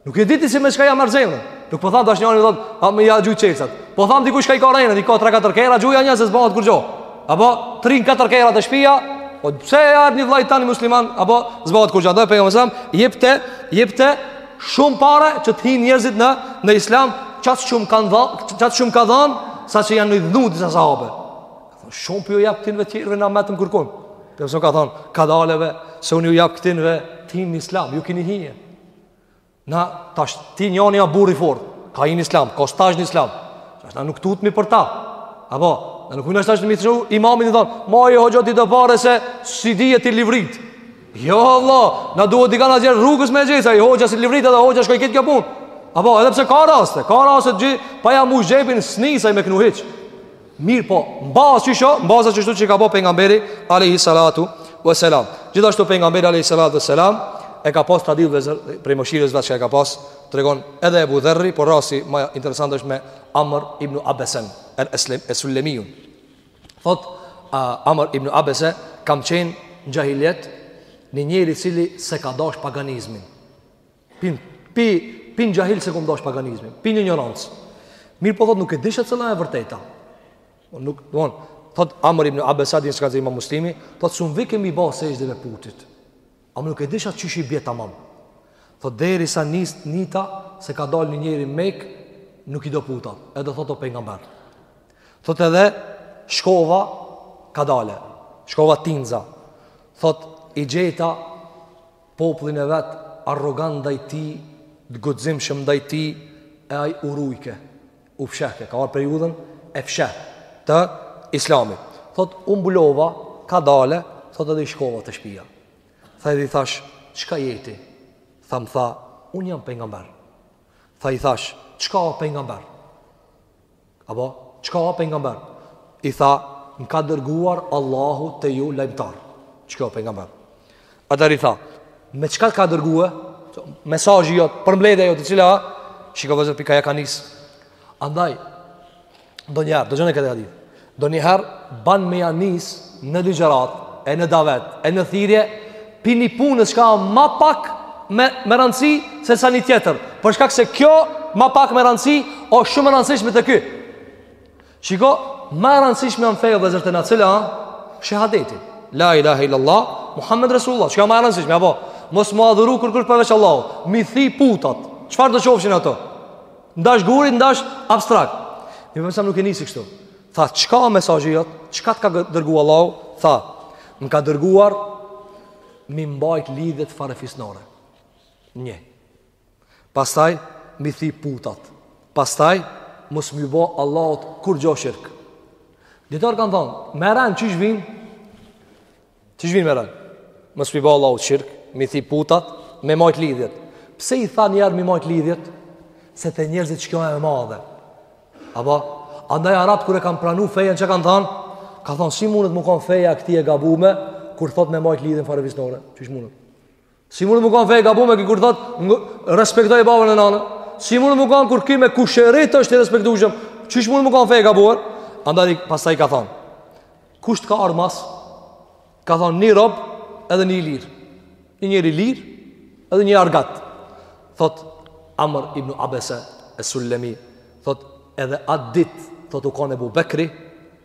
Nuk e di ti se me çka ja marr xhenën. Nuk po thamë dashnjani thot, a më ja gjuj çelçat. Po thamë dikush ka ni korën, i ka 3-4 kera gjo ja njerëz se zbahet kurrë. Apo 3-4 kera te shpia, po pse e ardh ni vllai tani musliman, apo zbahet kurrë. gjo. Pejgamberi, jepte, jepte shumë para që të hin njerëzit në në islam, çat shumë kanë dha, çat shumë ka dhan, saqë janë hidhnu disa sahabe. Thon shumë po ju jap ti tjerve na matëm kurkun. Pse ka thon, kadaleni se unë ju jap tinve tin në islam, ju keni hi. Na tash ti njani a burrë i fort. Ka hi n'islam, ka stazh në islam. Tash na nuk tutmi për ta. Apo, na nuk hynash tash në mtru imami i thon, "Moj hoxhë ti do pare se si dije ti livrit." Jo valla, na duhet dikah me gjetë rrugës me gjesa, hoxha si livrit edhe hoxha shkoi këtë kjo punë. Apo, edhe pse ka raste, ka raste gjithë, pa ja mush xhepin s'nis ai me knu hiç. Mirë po, në bazë qishu, në bazë qishtu që ka bo pengamberi, alehi salatu vë selam. Gjithashtu pengamberi, alehi salatu vë selam, e ka pas traditë le zëmë, prej mëshirës vet që e ka pas, tregon edhe Ebu Dherri, por rasti ma interesant është me Amr ibn Abesen, el eslem, es-Sulemiun. Thot, uh, Amr ibn Abese, kam qenë në xhahiljet, një njeri i cili s'e ka dash paganizmin. Pi n', pi, pi n'xhahil s'e kom dash paganizmin, pi n'injorancë. Mirë po thot, nuk e disha cila o e vërteta. Nuk, dmth, thot Amr ibn Abesa, din, e ka te Imam Muslimi, thot, s'um vike me i ba sexhde putit. Amo nuk e disha qysh i bje tamam. Thot, derisa nis, nijta, se ka dal një njeri n'Mekë, nuk i do puta. Edhe thot, o pengamber. Thot edhe, shkova, ka dale. Shkova tinza. Thot, i gjeta, popullin e vet arrogant ndaj tij, të guximshëm ndaj tij, e ai u rujke, u fshehke, ka parë periudhën e fshehtë të Islamit. Thotë, u mbulova, kadale, thotë edhe i shkova te shpia. Tha edhe i thash, çka je ti? Tha më tha, unë jam pengamber. Tha i thash, çka o pengamber? Apo, çka o pengamber? I tha, më ka dërguar Allahu te ju lajmëtar. Çka o pengamber? Atëherë i tha, me çka t'ka dërguar? Mesazhi jot, përmbledhja jote cila a, shiko vllezër pi kah ja ka nisë. Andaj, ndonjëherë, dëgjone këtë hadith, ndonjëherë, ban me ja nisë në ligjërat, e në davet, e në thirje, Pi një punës çka a ma pak me, me rëndësi se sa një tjetër. Për shkak se kjo ma pak me rëndësi, o shumë e rëndësishme te ky. Shiko, ma e rëndësishmja në fe vllezër tonën cila a, shehadeti. La ilaha illallah, Muhammed Resulullah. Qiko ma e rëndësishme, apo? Mos mu adhuru kurkush përveç Allahut. Mi thy putat. Çfarëdo qofshin ato? Ndash gurit, ndash abstrakt. Mirëpo sa nuk e nisi kështu. Tha, çka o mesazhi jot, çka të ka dërgu Allahu, tha, më ka dërguar mi mbajt lidhjet farefisnore. Një. Pastaj, mi thi putat. Pastaj, mos mi bo Allahut kurgjo shirk. Dijetarët kanë thonë, me ren qysh vinë, Qysh vin me rën. Mos mi ba Allahut shirk, mi thi putat, me majt lidhjet. Pse i tha një herë mi majt lidhjet? Se te njerëzit ish kjo e madhe. Apo andaj arabt kur e kanë pranu fejen çka kanë thënë? Ka thënë si mundet me kon feja këtij e gabume kur thot me majt lidhjen farefisnore? Qysh mundet? Si mund me kanë feja e gabume ki kur thot Respektoj babën e nanën Si mund me kanë kur ki me kusherit është i respektueshëm Qysh mund me kanë fe e gabuar Andaj pastaj ka thonë Kush t'ka ardh mas Ka thonë një rob edhe një i lir Një njeri i lir edhe një argat Thot Amr ibn Abese e Sullemi Thot edhe atë dit Thot u kon Ebu Bekri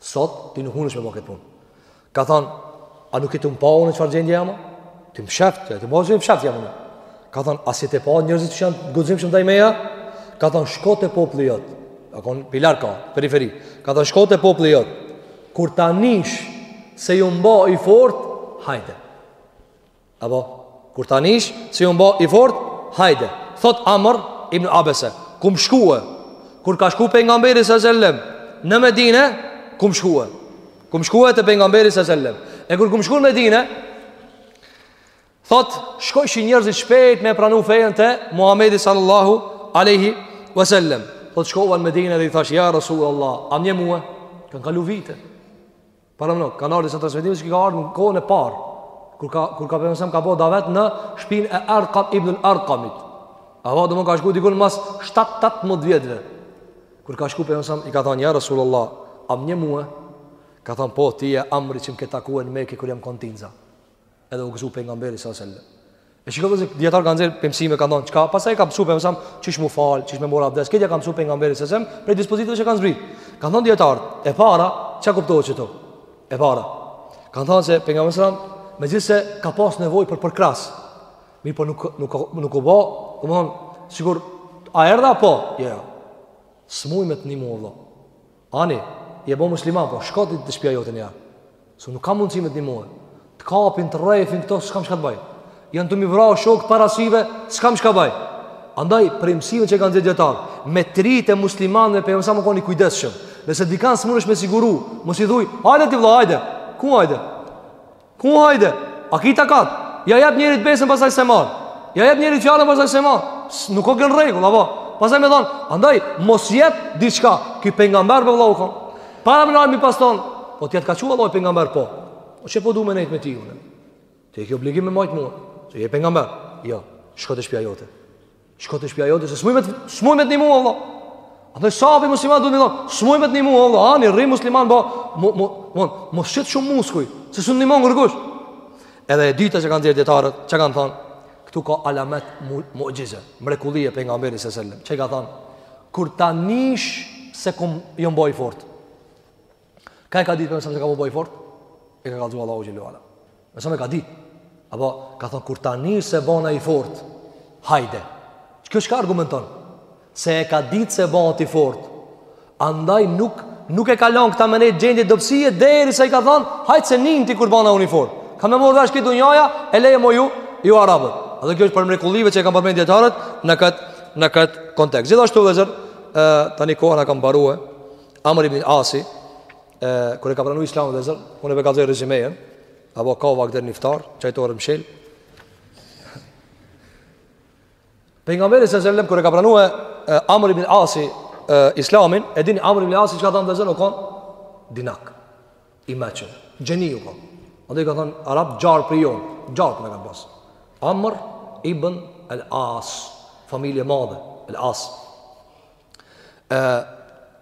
Sot ti nuk mundesh me ba këtë punë. Ka thënë, a nuk je tu m'pa unë në çfarë gjendje jam? Ti mshefun, i mshefun jam un. Ka thënë, a s'je tu pa njerëzit që janë guximshëm ndaj meje? Ka thënë, shko te populli jot. Ka kon pi larg, ka, periferi. Ka thënë, shko te populli jot. Kur ta nish se jum ba i fort, hajde. Apo, kur ta nish, se jum ba i fort, hajde. Thot Amr ibn Abese, kum shkue. Kur ka shku pejgamberi sa selam, në Medine, kum shkue. Kum shkue te pejgamberi sa selam. E kur kum shku në Medine, thot, shkojshin njerëzit shpejt me pranu fejën te Muhammedi sallallahu aleyhi vesellem. Thot, shkova në Medine dhe i thash, ja Rasulullah, a m'njeh mue? Kanë kalu vite. Paramno, kanë ardh disa transmetime që ky ka ardh në kohën e parë, kur ka kur ka pejgamberi sa ka bo davet në shpinë e Arqam ibn al-Arqamit. Apo domethënë ka shku dikun mas 7-8 vjetëve. Kur ka shku pejgamberi sa i ka thënë ja Rasulullah, a më njeh mua? Ka thënë po ti je Amri që më ke takue në Mekë kur jam kon tinza. Edhe u gëzu pejgamberi sa selam. E shikoj se dijetarët kanë dhënë pemësime kanë dhënë çka, pastaj ka mësuar pejgamberi sa qysh mu fal, qysh me marr abdes, këtë ja ka mësuar pejgamberi sa selam, prej dispozitave që kanë zbrit. Kanë thënë dijetarët, e para, çka kuptohet këtu? E para. Kanë thënë se pejgamberi sa megjithëse ka pas nevojë për përkrahës, mirëpo nuk nuk nuk u bë, domthon sikur a erdha po, jo. Ja. S'muj me të ndihmu, vlla. Ani, je bo musliman, po shko ti të shpia jote një herë. Se nuk ka mundësi me të ndihmuar. Të kapin, të rrehin këto, s'kam çka të bëj. Janë tu mi vra shokt para syve, s'kam çka bëj. Andaj prej mësimeve që kanë nxjerr dijetarët, me thirrësit e muslimanëve po mëson me kon i kujdesshëm. Nëse dikan s'munesh me siguru, mos i thuj, hajde ti vëlla, hajde. Ku hajde? Ku hajde? A ki takat? Ja jep njerit besën pasaj se marr. Ja jep njerit fjalën pasaj se marr. Nuk o kjo n'rregull apo? Pasaj me thon, andaj mos jep diçka. Ky pejgamber be vlla u kon. Para më nami pas thon. Po ty t'ka çu Allahu pejgamber po. Po qe po du me nejt me ti unë. Ti e ki obligim me majt mua. Se je pejgamber. Jo, shko te shpia jote. Shko te shpija jote, se s'muj me të, s'muj me të nimu, a vlla. Edhe sabi musliman do me thonë, s'muj me të nimu, a vlla, ani, rri musliman, ba, mu, mu, mu, mos shit shumë muskuj, se s'un i nimon kërkush. Edhe e dyta që kanë nxjerrë dijetarët, çka kanë thonë, këtu ka alamet mu, muxhize, mrekulli e Pengamberit se sellem, çka i ka thonë, kur ta nish se kum jam bo i fort. Ka e ka ditë për nësëm se ka me u bo i fort? I ka kallzu Allahu xhele ve ala. Nësëm e ka ditë. Apo, ka thonë, kur ta nin se bëna i fort, hajde. Kjo çka argumenton? Se e ka ditë se bëhet i fort. Andaj nuk, nuk e ka lanë këta me nejt n'gjendje dobsie, derisa i ka thonë, hajt se nin ti kur bëna unë i fort. Ka me marrë vesh kjo dunjaja, e leje mo ju, ju arabët. Edhe kjo është prej mrekullive që e kanë përmen dijetarët në këtë, në këtë kontekst. Gjithashtu vllezër, tani koha na ka mbarue, Amr ibn Asi, kur e ka pranuar Islamin vllezër, unë veç kallzoj rezimeën, apo ka vakt deri në iftar, çajtoret mshel. Pejgamberi sa selam kur e ka pranuar Amr ibn Asi Islamin, e dini Amr ibn Asi çka thonë vllezër, u kon dinak. I meçëm, gjeni u kon. Andaj ka thon arab gjar për ju, gjar për nga bos. Amr ibn al-As, familje madhe, al-As. Ë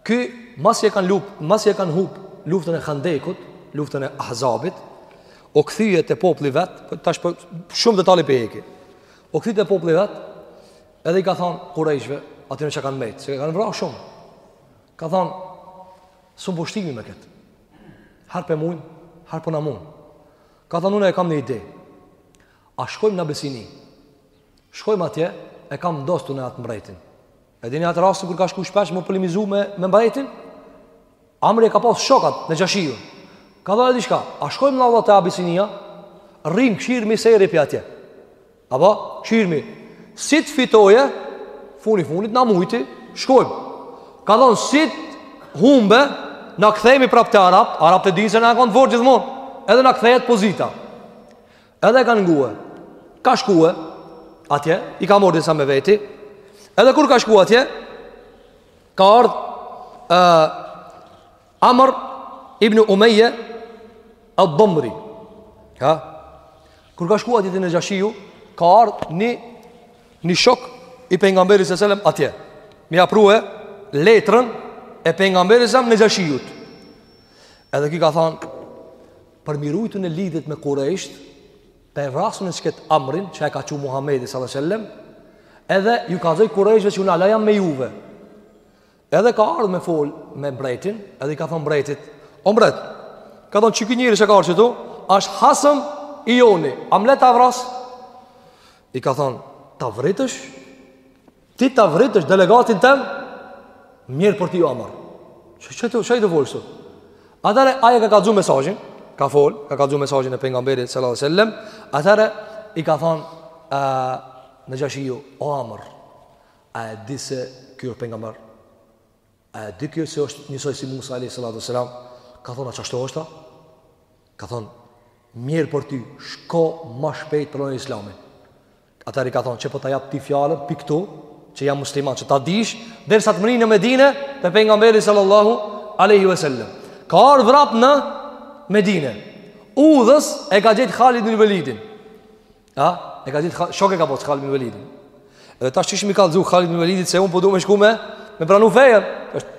ky masi e kanë lup, masi e kanë hub luftën e Handekut, luftën e Ahzabit, u kthye te populli vet, po tash po shumë detale pe heki. U kthye te populli vet, edhe i ka thon Kurajshve, atyne çka kanë mbet, se kanë vrarë shumë. Ka thon s'un po shtyhemi me kët. Her pe mujmë, her po na mund. Ka thon unë e kam një ide. A shkojmë në Abesini? Shkojmë atje, e kam dost unë atë mbretin. E dini atë rastin kur ka shku shpesh me polemizu me, me mbretin? Amri e ka pas shok atë Nexhashiun. Ka thon di çka, a shkojmë a vlla te Abisinia? Rrimë kshyrim sehir pi atje. Apo, kshyrim. Si të fitoje, funi funit, na mujti, shkojmë. Ka thon si të humbe, na këthejmi prap te arabt, arabt e dinë se na e konë të fort gjithmonë, edhe na këthejet pozita. Edhe kanë ngue Ka shkue Atje I ka morë disa me veti Edhe kur ka shkue atje Ka ardh uh, Amr Ibn Umeje ed-Damri ha? Kur ka shkue atje te Nexhashiu Ka ardh një Një shok I pengamberit së selem atje Me ia prue Letrën E pengamberit së selem Nexhashiut Edhe ky i ka thonë Për mirujtën e lidit me kurejsht, po e vras unë qikët Amrin, që e ka çu Muhammedi s.a.s. Edhe ju kallzoj kurejshtve që unë ala jam me juve. Edhe ka ardhë me fol me mbretin, edhe i ka thonë mbretit, o mbret, ka thonë qiky njeri që ka ardhë qëtu, është hasëm i joni, a m'le ta vras, i ka thonë, ta vritësh, Ti ta vritësh delegatin tem, mjerë për ty o Amr. Çka je tu folë kështu? Atëherë, ai ja ka kallzu mesazhin, ka folë, ka kallzu mesazhin e pengamberit sallallahu sallem, atëherë, i ka thonë, a, Nexhashiu, o Amr, a e di se ky është pengamber, a e di kjo se është njësoj si Musa a.s. Ka thonë, a qashtu është a? Ka thonë, mjerë për ty, shko ma shpejt prano islamin. Atëherë i ka thonë, qe po ta jap ty fjalën, pi këtu, që jam musliman, që ta dish, derisa të mrij në Medine, te pejgamberi sallallahu alaihi wasallam. Ka ardhë vrap në Medine. Udhës e ka gjetë Khalid ibn Velidin. A? E ka gjetë shok e ka pas Khalid ibn Velidin. Edhe tash qysh m'i kallzu Khalid ibn Velidit se un po du me shku me pranu fejen. Është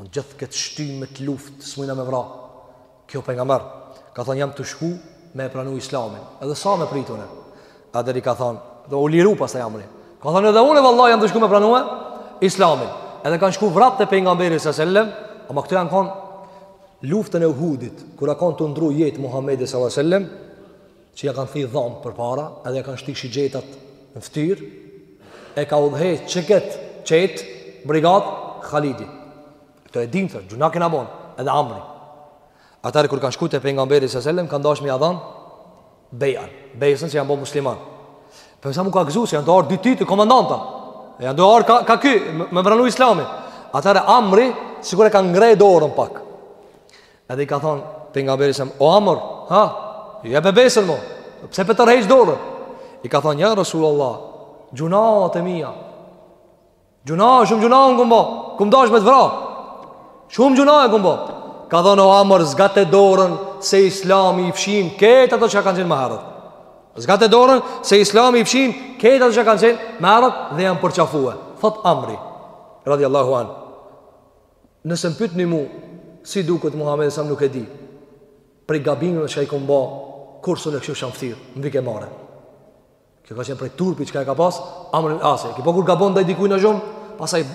Unë gjithë këtë shtymë me të luftë, s'mujna me vra. Ky o pengamber, ka thonë jam tu shku me e pranu islamin. Edhe sa me prit unë. Khalidi ka thonë, dhe u liru pastaj Amri. Ka thonë edhe unë vallahi jam tu shku me pranu islamin. Edhe kanë shku vrap te pengamberi së sellem, ama këta janë konë luftën e Uhudit, kur a konë tu ndrru jetë Muhammedi së sellem, që ja kanë thy dhamët përpara, edhe ja kanë shti shigjetat në ftyrë, e ka udhëheqë qetë, qetë, brigadë, Khalidi. Këta e dinë çfarë gjynahe kanë bonë, edhe Amri. Atëherë kur kanë shku te pengamberi së sellem, kanë dashë me ja dhanë, bejan, besën që janë bo musliman. Pengamberi sam u ka gëzu, që janë tu ardhë dy titë, komandanta, e janë tu ardhë ka, ka ky, me pranu islamin. Atëherë Amri, sikur e ka ngrehë dorën pak. Edhe i ka thonë pejgamberi sa o Amr, ha, jepe besën mo. Pse po e tërheq dorën? I ka thonë ja Rasulullah, gjynahet e mia. Gjynahe, shumë gjynahe unë kum bo Kum dash me të vra Shumë gjynahe kum bo Ka thonë o Amr zgate dorën Se islami i fshin kejt ato çka kanë qenë më herët Zgate dorën se islami i fshin kejt ato çka kanë qenë më herët Dhe janë përqafu e Thot Amri Radiallahu anh Nëse më pytni mu si duket Muhamedi sa nuk e di. Prej gabimeve çka i kom ba, kurrë s'un e kshirsha n'ftyrë, m'vike marre. Kjo ka qenë prej turpi çka e ka pas, Amr ibn Asi. Kjo po kur gabon ndaj dikujt shumë, pastaj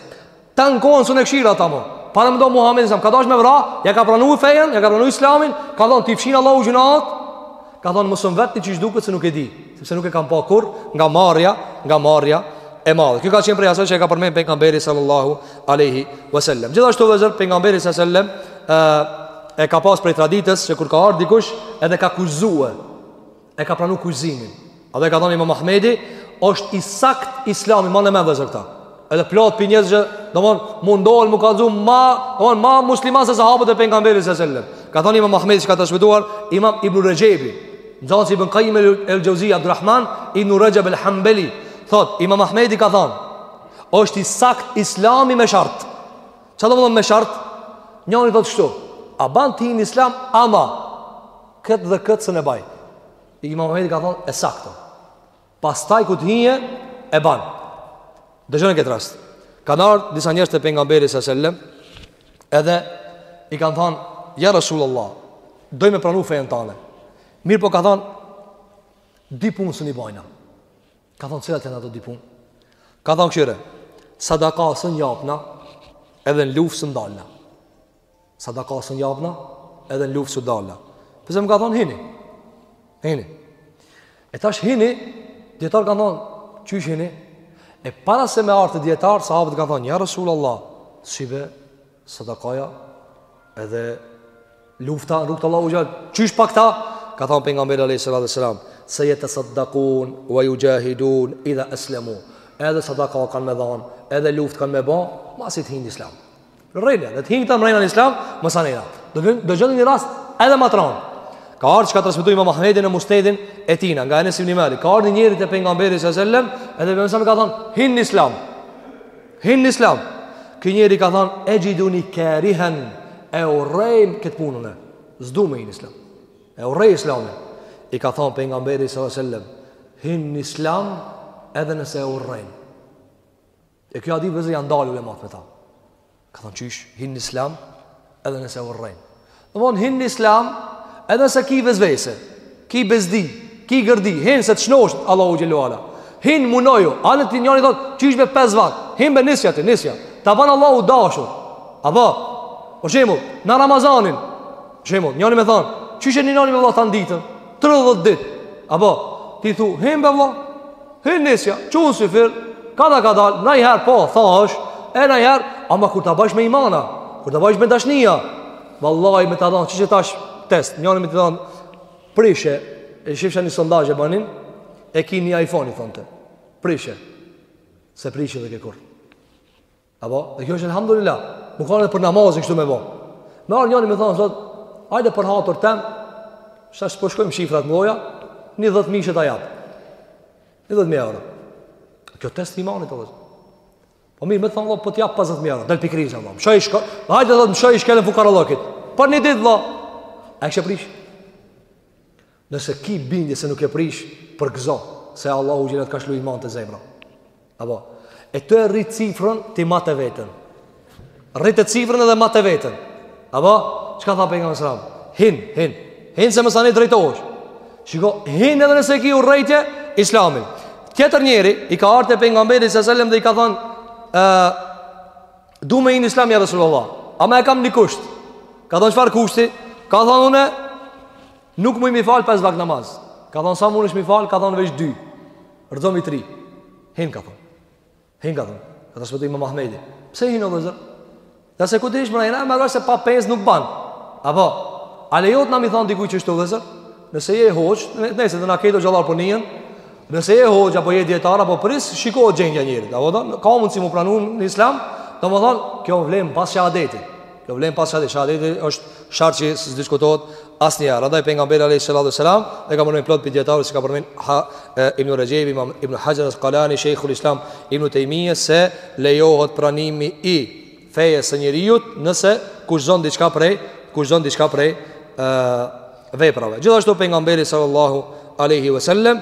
tan kohën s'un e kshir ata më. Paramendo Muhamedin sa ka dash me vra, ja ka pranu fejen, ja ka pranu Islamin, ka thon t'i fshin Allahu gjynahet. Ka thonë mos më vetni qysh duket se nuk e di, sepse nuk e kam pa kurr nga marrja, nga marrja e madhe. Kjo ka qenë prej asaj që e ka përmend pejgamberi sallallahu alaihi wasallam. Gjithashtu vllezër pejgamberi sallallahu alaihi wasallam e ka pas prej traditës se kur ka ardhur dikush edhe ka kushtëzuar, e ka pranuar kushtëzimin. Andaj ka thënë Imam Ahmedi, është i sakt Islami, mani mend vllezër këta. Edhe plot prej njerëz që domthon mundohen me u kallzu ma, domthon ma muslimanë se sahabët e pejgamberit sallallahu alajhi wasallam. Ka thënë Imam Ahmedi që ka transmetuar Imam Ibn Rexhebi, nxënësi i Ibn Qayyim el-Jauzi Abdulrahman Ibn Rajab el-Hanbali, thot Imam Ahmedi ka thënë, është i sakt Islami me shart. Çfarë domethon me shart? Njëri thotë kështu, a ban t'hi në Islam ama këtë dhe këtë s'e baj. Imam Ahmedi ka thonë e saktë o. Pastaj kur të hije e ban. Dëgjoni këtë rast. Kanë ardh disa njerëz te pejgamberi sa selam, edhe i kanë thonë, "Ja Rasulullah, dojm me pranu fejen tane." Mirëpo ka thonë, "Dy punë s'un i bajna." Ka thonë, "Cilat janë ato dy punë?" Ka thonë, "Kqyre, sadaka s'un japna, edhe në luftë s'un dalna." Sadaka s'un japna, edhe në luftë s'un dalna. Pejgamberi ka thonë hini. Hini. E tash hini, dijetarët kanë thonë, qysh hini? E para se me ardh te dijetarët, sahabët kanë thonë, ja Rasul Allah, qysh be, sadakaja, edhe lufta, në rrugë të Allahut xhelle, qysh pa këta? Ka thonë pejgamberi a.s. Sejetesaddekun ue juxhahidun idha eslemu. Edhe sadaka kanë me dhanë, edhe luft kanë me ba, masi t'hinë n'islam. Rrejnë, le të hinë këta mrena në islam, më sa nejna. Dëgjoni një rast edhe ma t'ranë. Ka ardhë që ka transmitu imam Ahmedi në Musnedin e tina, nga Enes ibn Malik. Ka ardhë njëri te pejgamberi se sellem, edhe pejgamberi ka thonë, hin në islam. Hin në islam. Ky njëri ka thonë, exhiduni karihen, e urrej këtë punën e. S'du me hi n'islam. E urrej islamin. I ka thonë pejgamberi se sellem, hin në islam, edhe nëse e urren. E kjo hadith vllezër janë ndalë ulematë me ta. Kanë thonë qysh, hin në islam edhe nëse urren. Domthon hin në islam edhe nëse ki vesvese, ki bezdi, ki gërdi, hin se të shnosht, Allahu xhelle ve ala. Hin munoju, anët të njëri thotë, qysh be pesë vakt, hin be nisja ti nisja. Ta banë Allahu t'dashur. Apo, për shembull, në Ramazanin, shembull, njëri me thonë, qysh e një njëri me vlla tanë ditën, 30 ditë. Apo, ti thu, hin be vlla, Hyn nisja, çun si fir, kadal kadal, naj her po, tha është, e naj her, ama kur ta bësh me iman, kur ta bësh me dashnia, vallahi me ta dhon, qysh e tash test, njëri me të dhon prishe, e shifsha një sondazh e banin, e ki një iPhone i thonte. Prishe. S'e prishi dhe ke kur. Apo, dhe kjo është elhamdulillah. Mu kanë për namazin kështu më vonë. Me ardh njëri me thonë sot, hajde për hatër tem. Tash po shkojmë shifrat mdhaja, një 10000-she ta jap. 10000 euro. Kjo test imani vllezër. Po mirë, me thonë vëlla, po t'jap 50.000 euro, del prej krize vëlla. Shë i shko, hajde dhe mshoji shkelm fukarallokit. Për një ditë vëlla, a e kishe prish? Nëse ki bindje se nuk e prish, përgëzo se Allahu xhela të ka shti iman te zemra. Apo, e tash rrite cifrën ti mate veten. Rrite cifrën edhe mate veten. Apo, çka tha pejgamberi alejhi selam? Hin, hin, hin se masanej drejtohesh. Shiko, hin edhe nëse ki urrejtje islamin. Tjetër njeri, i ka ardh te pejgamberi alejhi selam dhe i ka thonë, du me hi në islam ja Resulullah. Ama e kam një kusht. Ka thonë çfarë kushti? Ka thonë une, Nuk muj mi falë pesë vakt namaz. Ka thonë, sa mundesh mi falë, ka thonë veç dy. Rëdo mi tri. Hinë ka thonë. Hinë ka thonë. Ka të shpëtë imam Ahmedi. Pse hinë o vllezër? Se kur të hish mrena, merr vesh se pa pesë nuk banë. Apo, a lejohet na mi thonë dikuj kështu vllezër? Nëse je hoxhë, nëse, dhe na krejt hoxhallarë për njën, nëse je hoxhë, apo je dijetar, apo prijës, shikohet gjendja e njerit. Apo, ka mundësi mu pranu në islam, domethonë, kjo vlen pas shahadetit. Kjo vlen pas shahadetit, shahadeti është shart që s'diskutohet asnjëherë. Andaj pejgamberi alejhi salatu ve selam, e ka përmen plot prej dijetarëve siç ka përmen ha, e, Ibn Rexhebi, Imam Ibn Haxher Askalani, Shejhul Islam Ibn Tejmije, se lejohet pranimi i fejes së njeriut nëse kushtëzon diçka prej, kushtëzon diçka prej e, veprave. Gjithashtu pejgamberi sallallahu aleyhi ve sellem,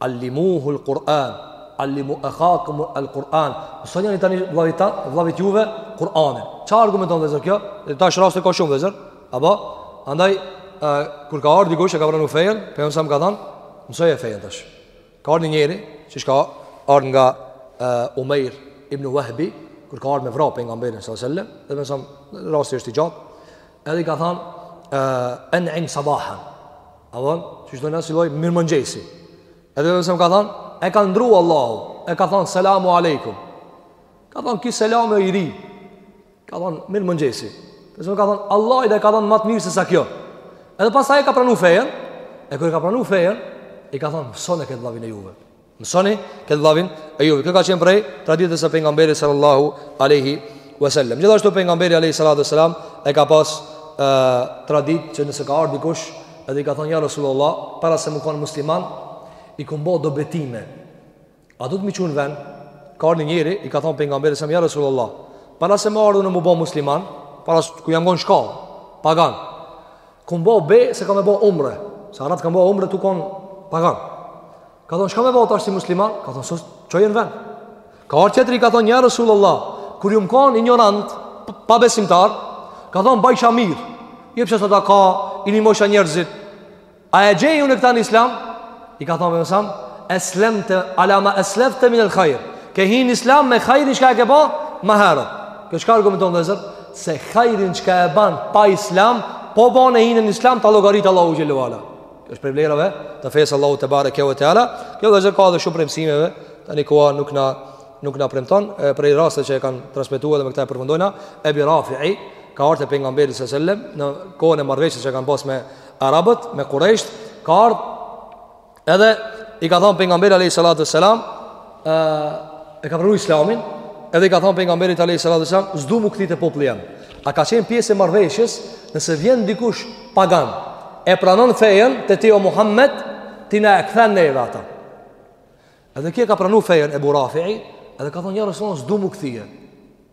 Allimuhu l'Kur'an Allimu ekhakumu l'Kur'an Mësojani tani vllavit juve Kur'anin Ça argumenton vllezër kjo? Dhe tash raste ka shumë vllezër Apo? Andaj Kur ka ardh dikush e ka pranu fejen Pejgamberi alejhi selam ka than Mësoje fejen tash Ka ardh një njeri Siç ka ardh nga uh, Umeir ibn Wahbi Kur ka ardh me vra pejgamberin Dhe pejgamberi alejhi selam Rasti është i gjatë Edhe i ka thanë, uh, en'im sabahan. Apo, siç thom na si lloj, mirëmëngjesi. Edhe alejhi selam ka thanë, e ka ndru Allahu, e ka thanë, selamu alejkum. Ka thanë, ki selam i ri. Ka thanë, mirëmëngjesi. Alejhi selam ka thanë, Allahi na e ka dhanë ma të mirë se sa kjo. Edhe pastaj e ka pranu fejen, e kur e ka pranu fejen, i ka thanë, mësone këtë vllavin e juve. Mësoni këtë vllavin e juve. Kjo ka qenë prej traditës së pejgamberit sallallahu alaihi wasallam. Gjithashtu pejgamberi alaihi salatu wasalam e ka pas traditë që nëse ka ardhur dikush edhe i ka thonë ja Rasulullah, para se mu konë musliman, i kum bo do betime. A duhet m'i çu n'vend? Ka ardhur njëri, i ka thonë pejgamberit sallallahu ja Rasulullah, para se me ardhur me u bë musliman, para se kur jam kon shkollë, pagan. Kum bo be se kam me bë umre. Sa rat kam bë umre tu kon pagan. Ka thonë, çka me bo tash si musliman? Ka thonë, sësë, çoje në vend. Ka ardh tjetri, ka thonë, ja Resulullah, kur jom kon injorant, pabesimtar, ka thonë, bajsha mirë, jepsha sadaka, i nimojsha njerëzit, a e gjej unë e këta në islam? I ka thonë, me samë, eslemte ala ma eslefte minel hajr, ke hi në islam me hajrin çka e ke ba ma herët. Kjo çka argumenton vllezër, se hajrin çka e ban pa islam, po ban e hin në islam, ta llogarit Allahu xhele ve ala. është prej vlerave të fesë Allahut tebareke ve teala kjo vllezër ka edhe shumë prej mësimeve tani koha nuk na nuk na premton prej rasteve që e kanë transmetu edhe me këta e përfundojna Ebi Rafi'i ka ardh te pejgamberi së sellem në kohën e marrëveshjes që e kanë pas me arabët me kurejshët ka ardh edhe i ka thonë pejgamberi a.s. e ka pranuar Islamin, edhe i ka thënë pejgamberit alayhis salam, "S'du mu kthy te populli jem." A ka qenë pjesë e marrëveshjes, nëse vjen dikush pagan, e pranon fejen te ti o Muhammed, ti na e kthen neve ata. Edhe ky e ka pranuar fejen Ebu Rafi'i, edhe ka thënë, "Ja Rasulullah, s'du mu kthy."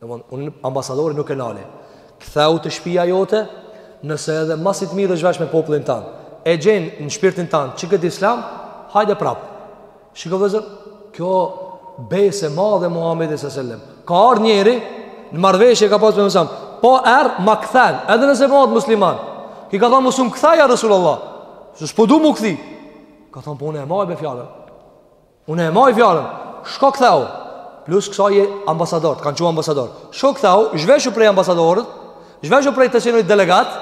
Domthon un ambasadorin nuk e nali. Kthehu te shtëpia jote, nëse edhe masi të mirresh vesh me popullin tan. E gjen në shpirtin tan qikët Islam, hajde prap. Shikoni vllezër, kjo besë e madhe Muhamedit sallallahu alaihi wasallam. Ka ardhur njeri në marrëveshje ka pasur me Islam. Po erdh ma kthen, edhe nëse bohet musliman. I ka thënë mos um kthe ja Resulullah. Se s'po du mu kthy. Ka thënë po unë e maj be fjalën. Unë e maj fjalën, shko kthehu, plus kësaj je ambasador, të kanë çu ambasador, shko kthehu, zhveshu prej ambasadorit, zhveshu prej të qenit delegat,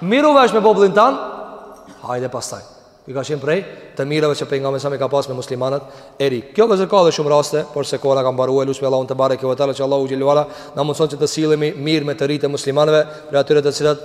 mirru vesh me popullin tan, hajde pastaj. Kjo ka qenë prej të mirave që pejgamberi a.s. i ka pas me muslimanët e ri. Kjo vllezër ka edhe shumë raste, por se koha na ka mbaru e lusim Allahun tebareke ve teala që Allahu xhele ve ala na mundëson që të sillemi mirë me të rijtë e muslimanëve, prej atyre të cilët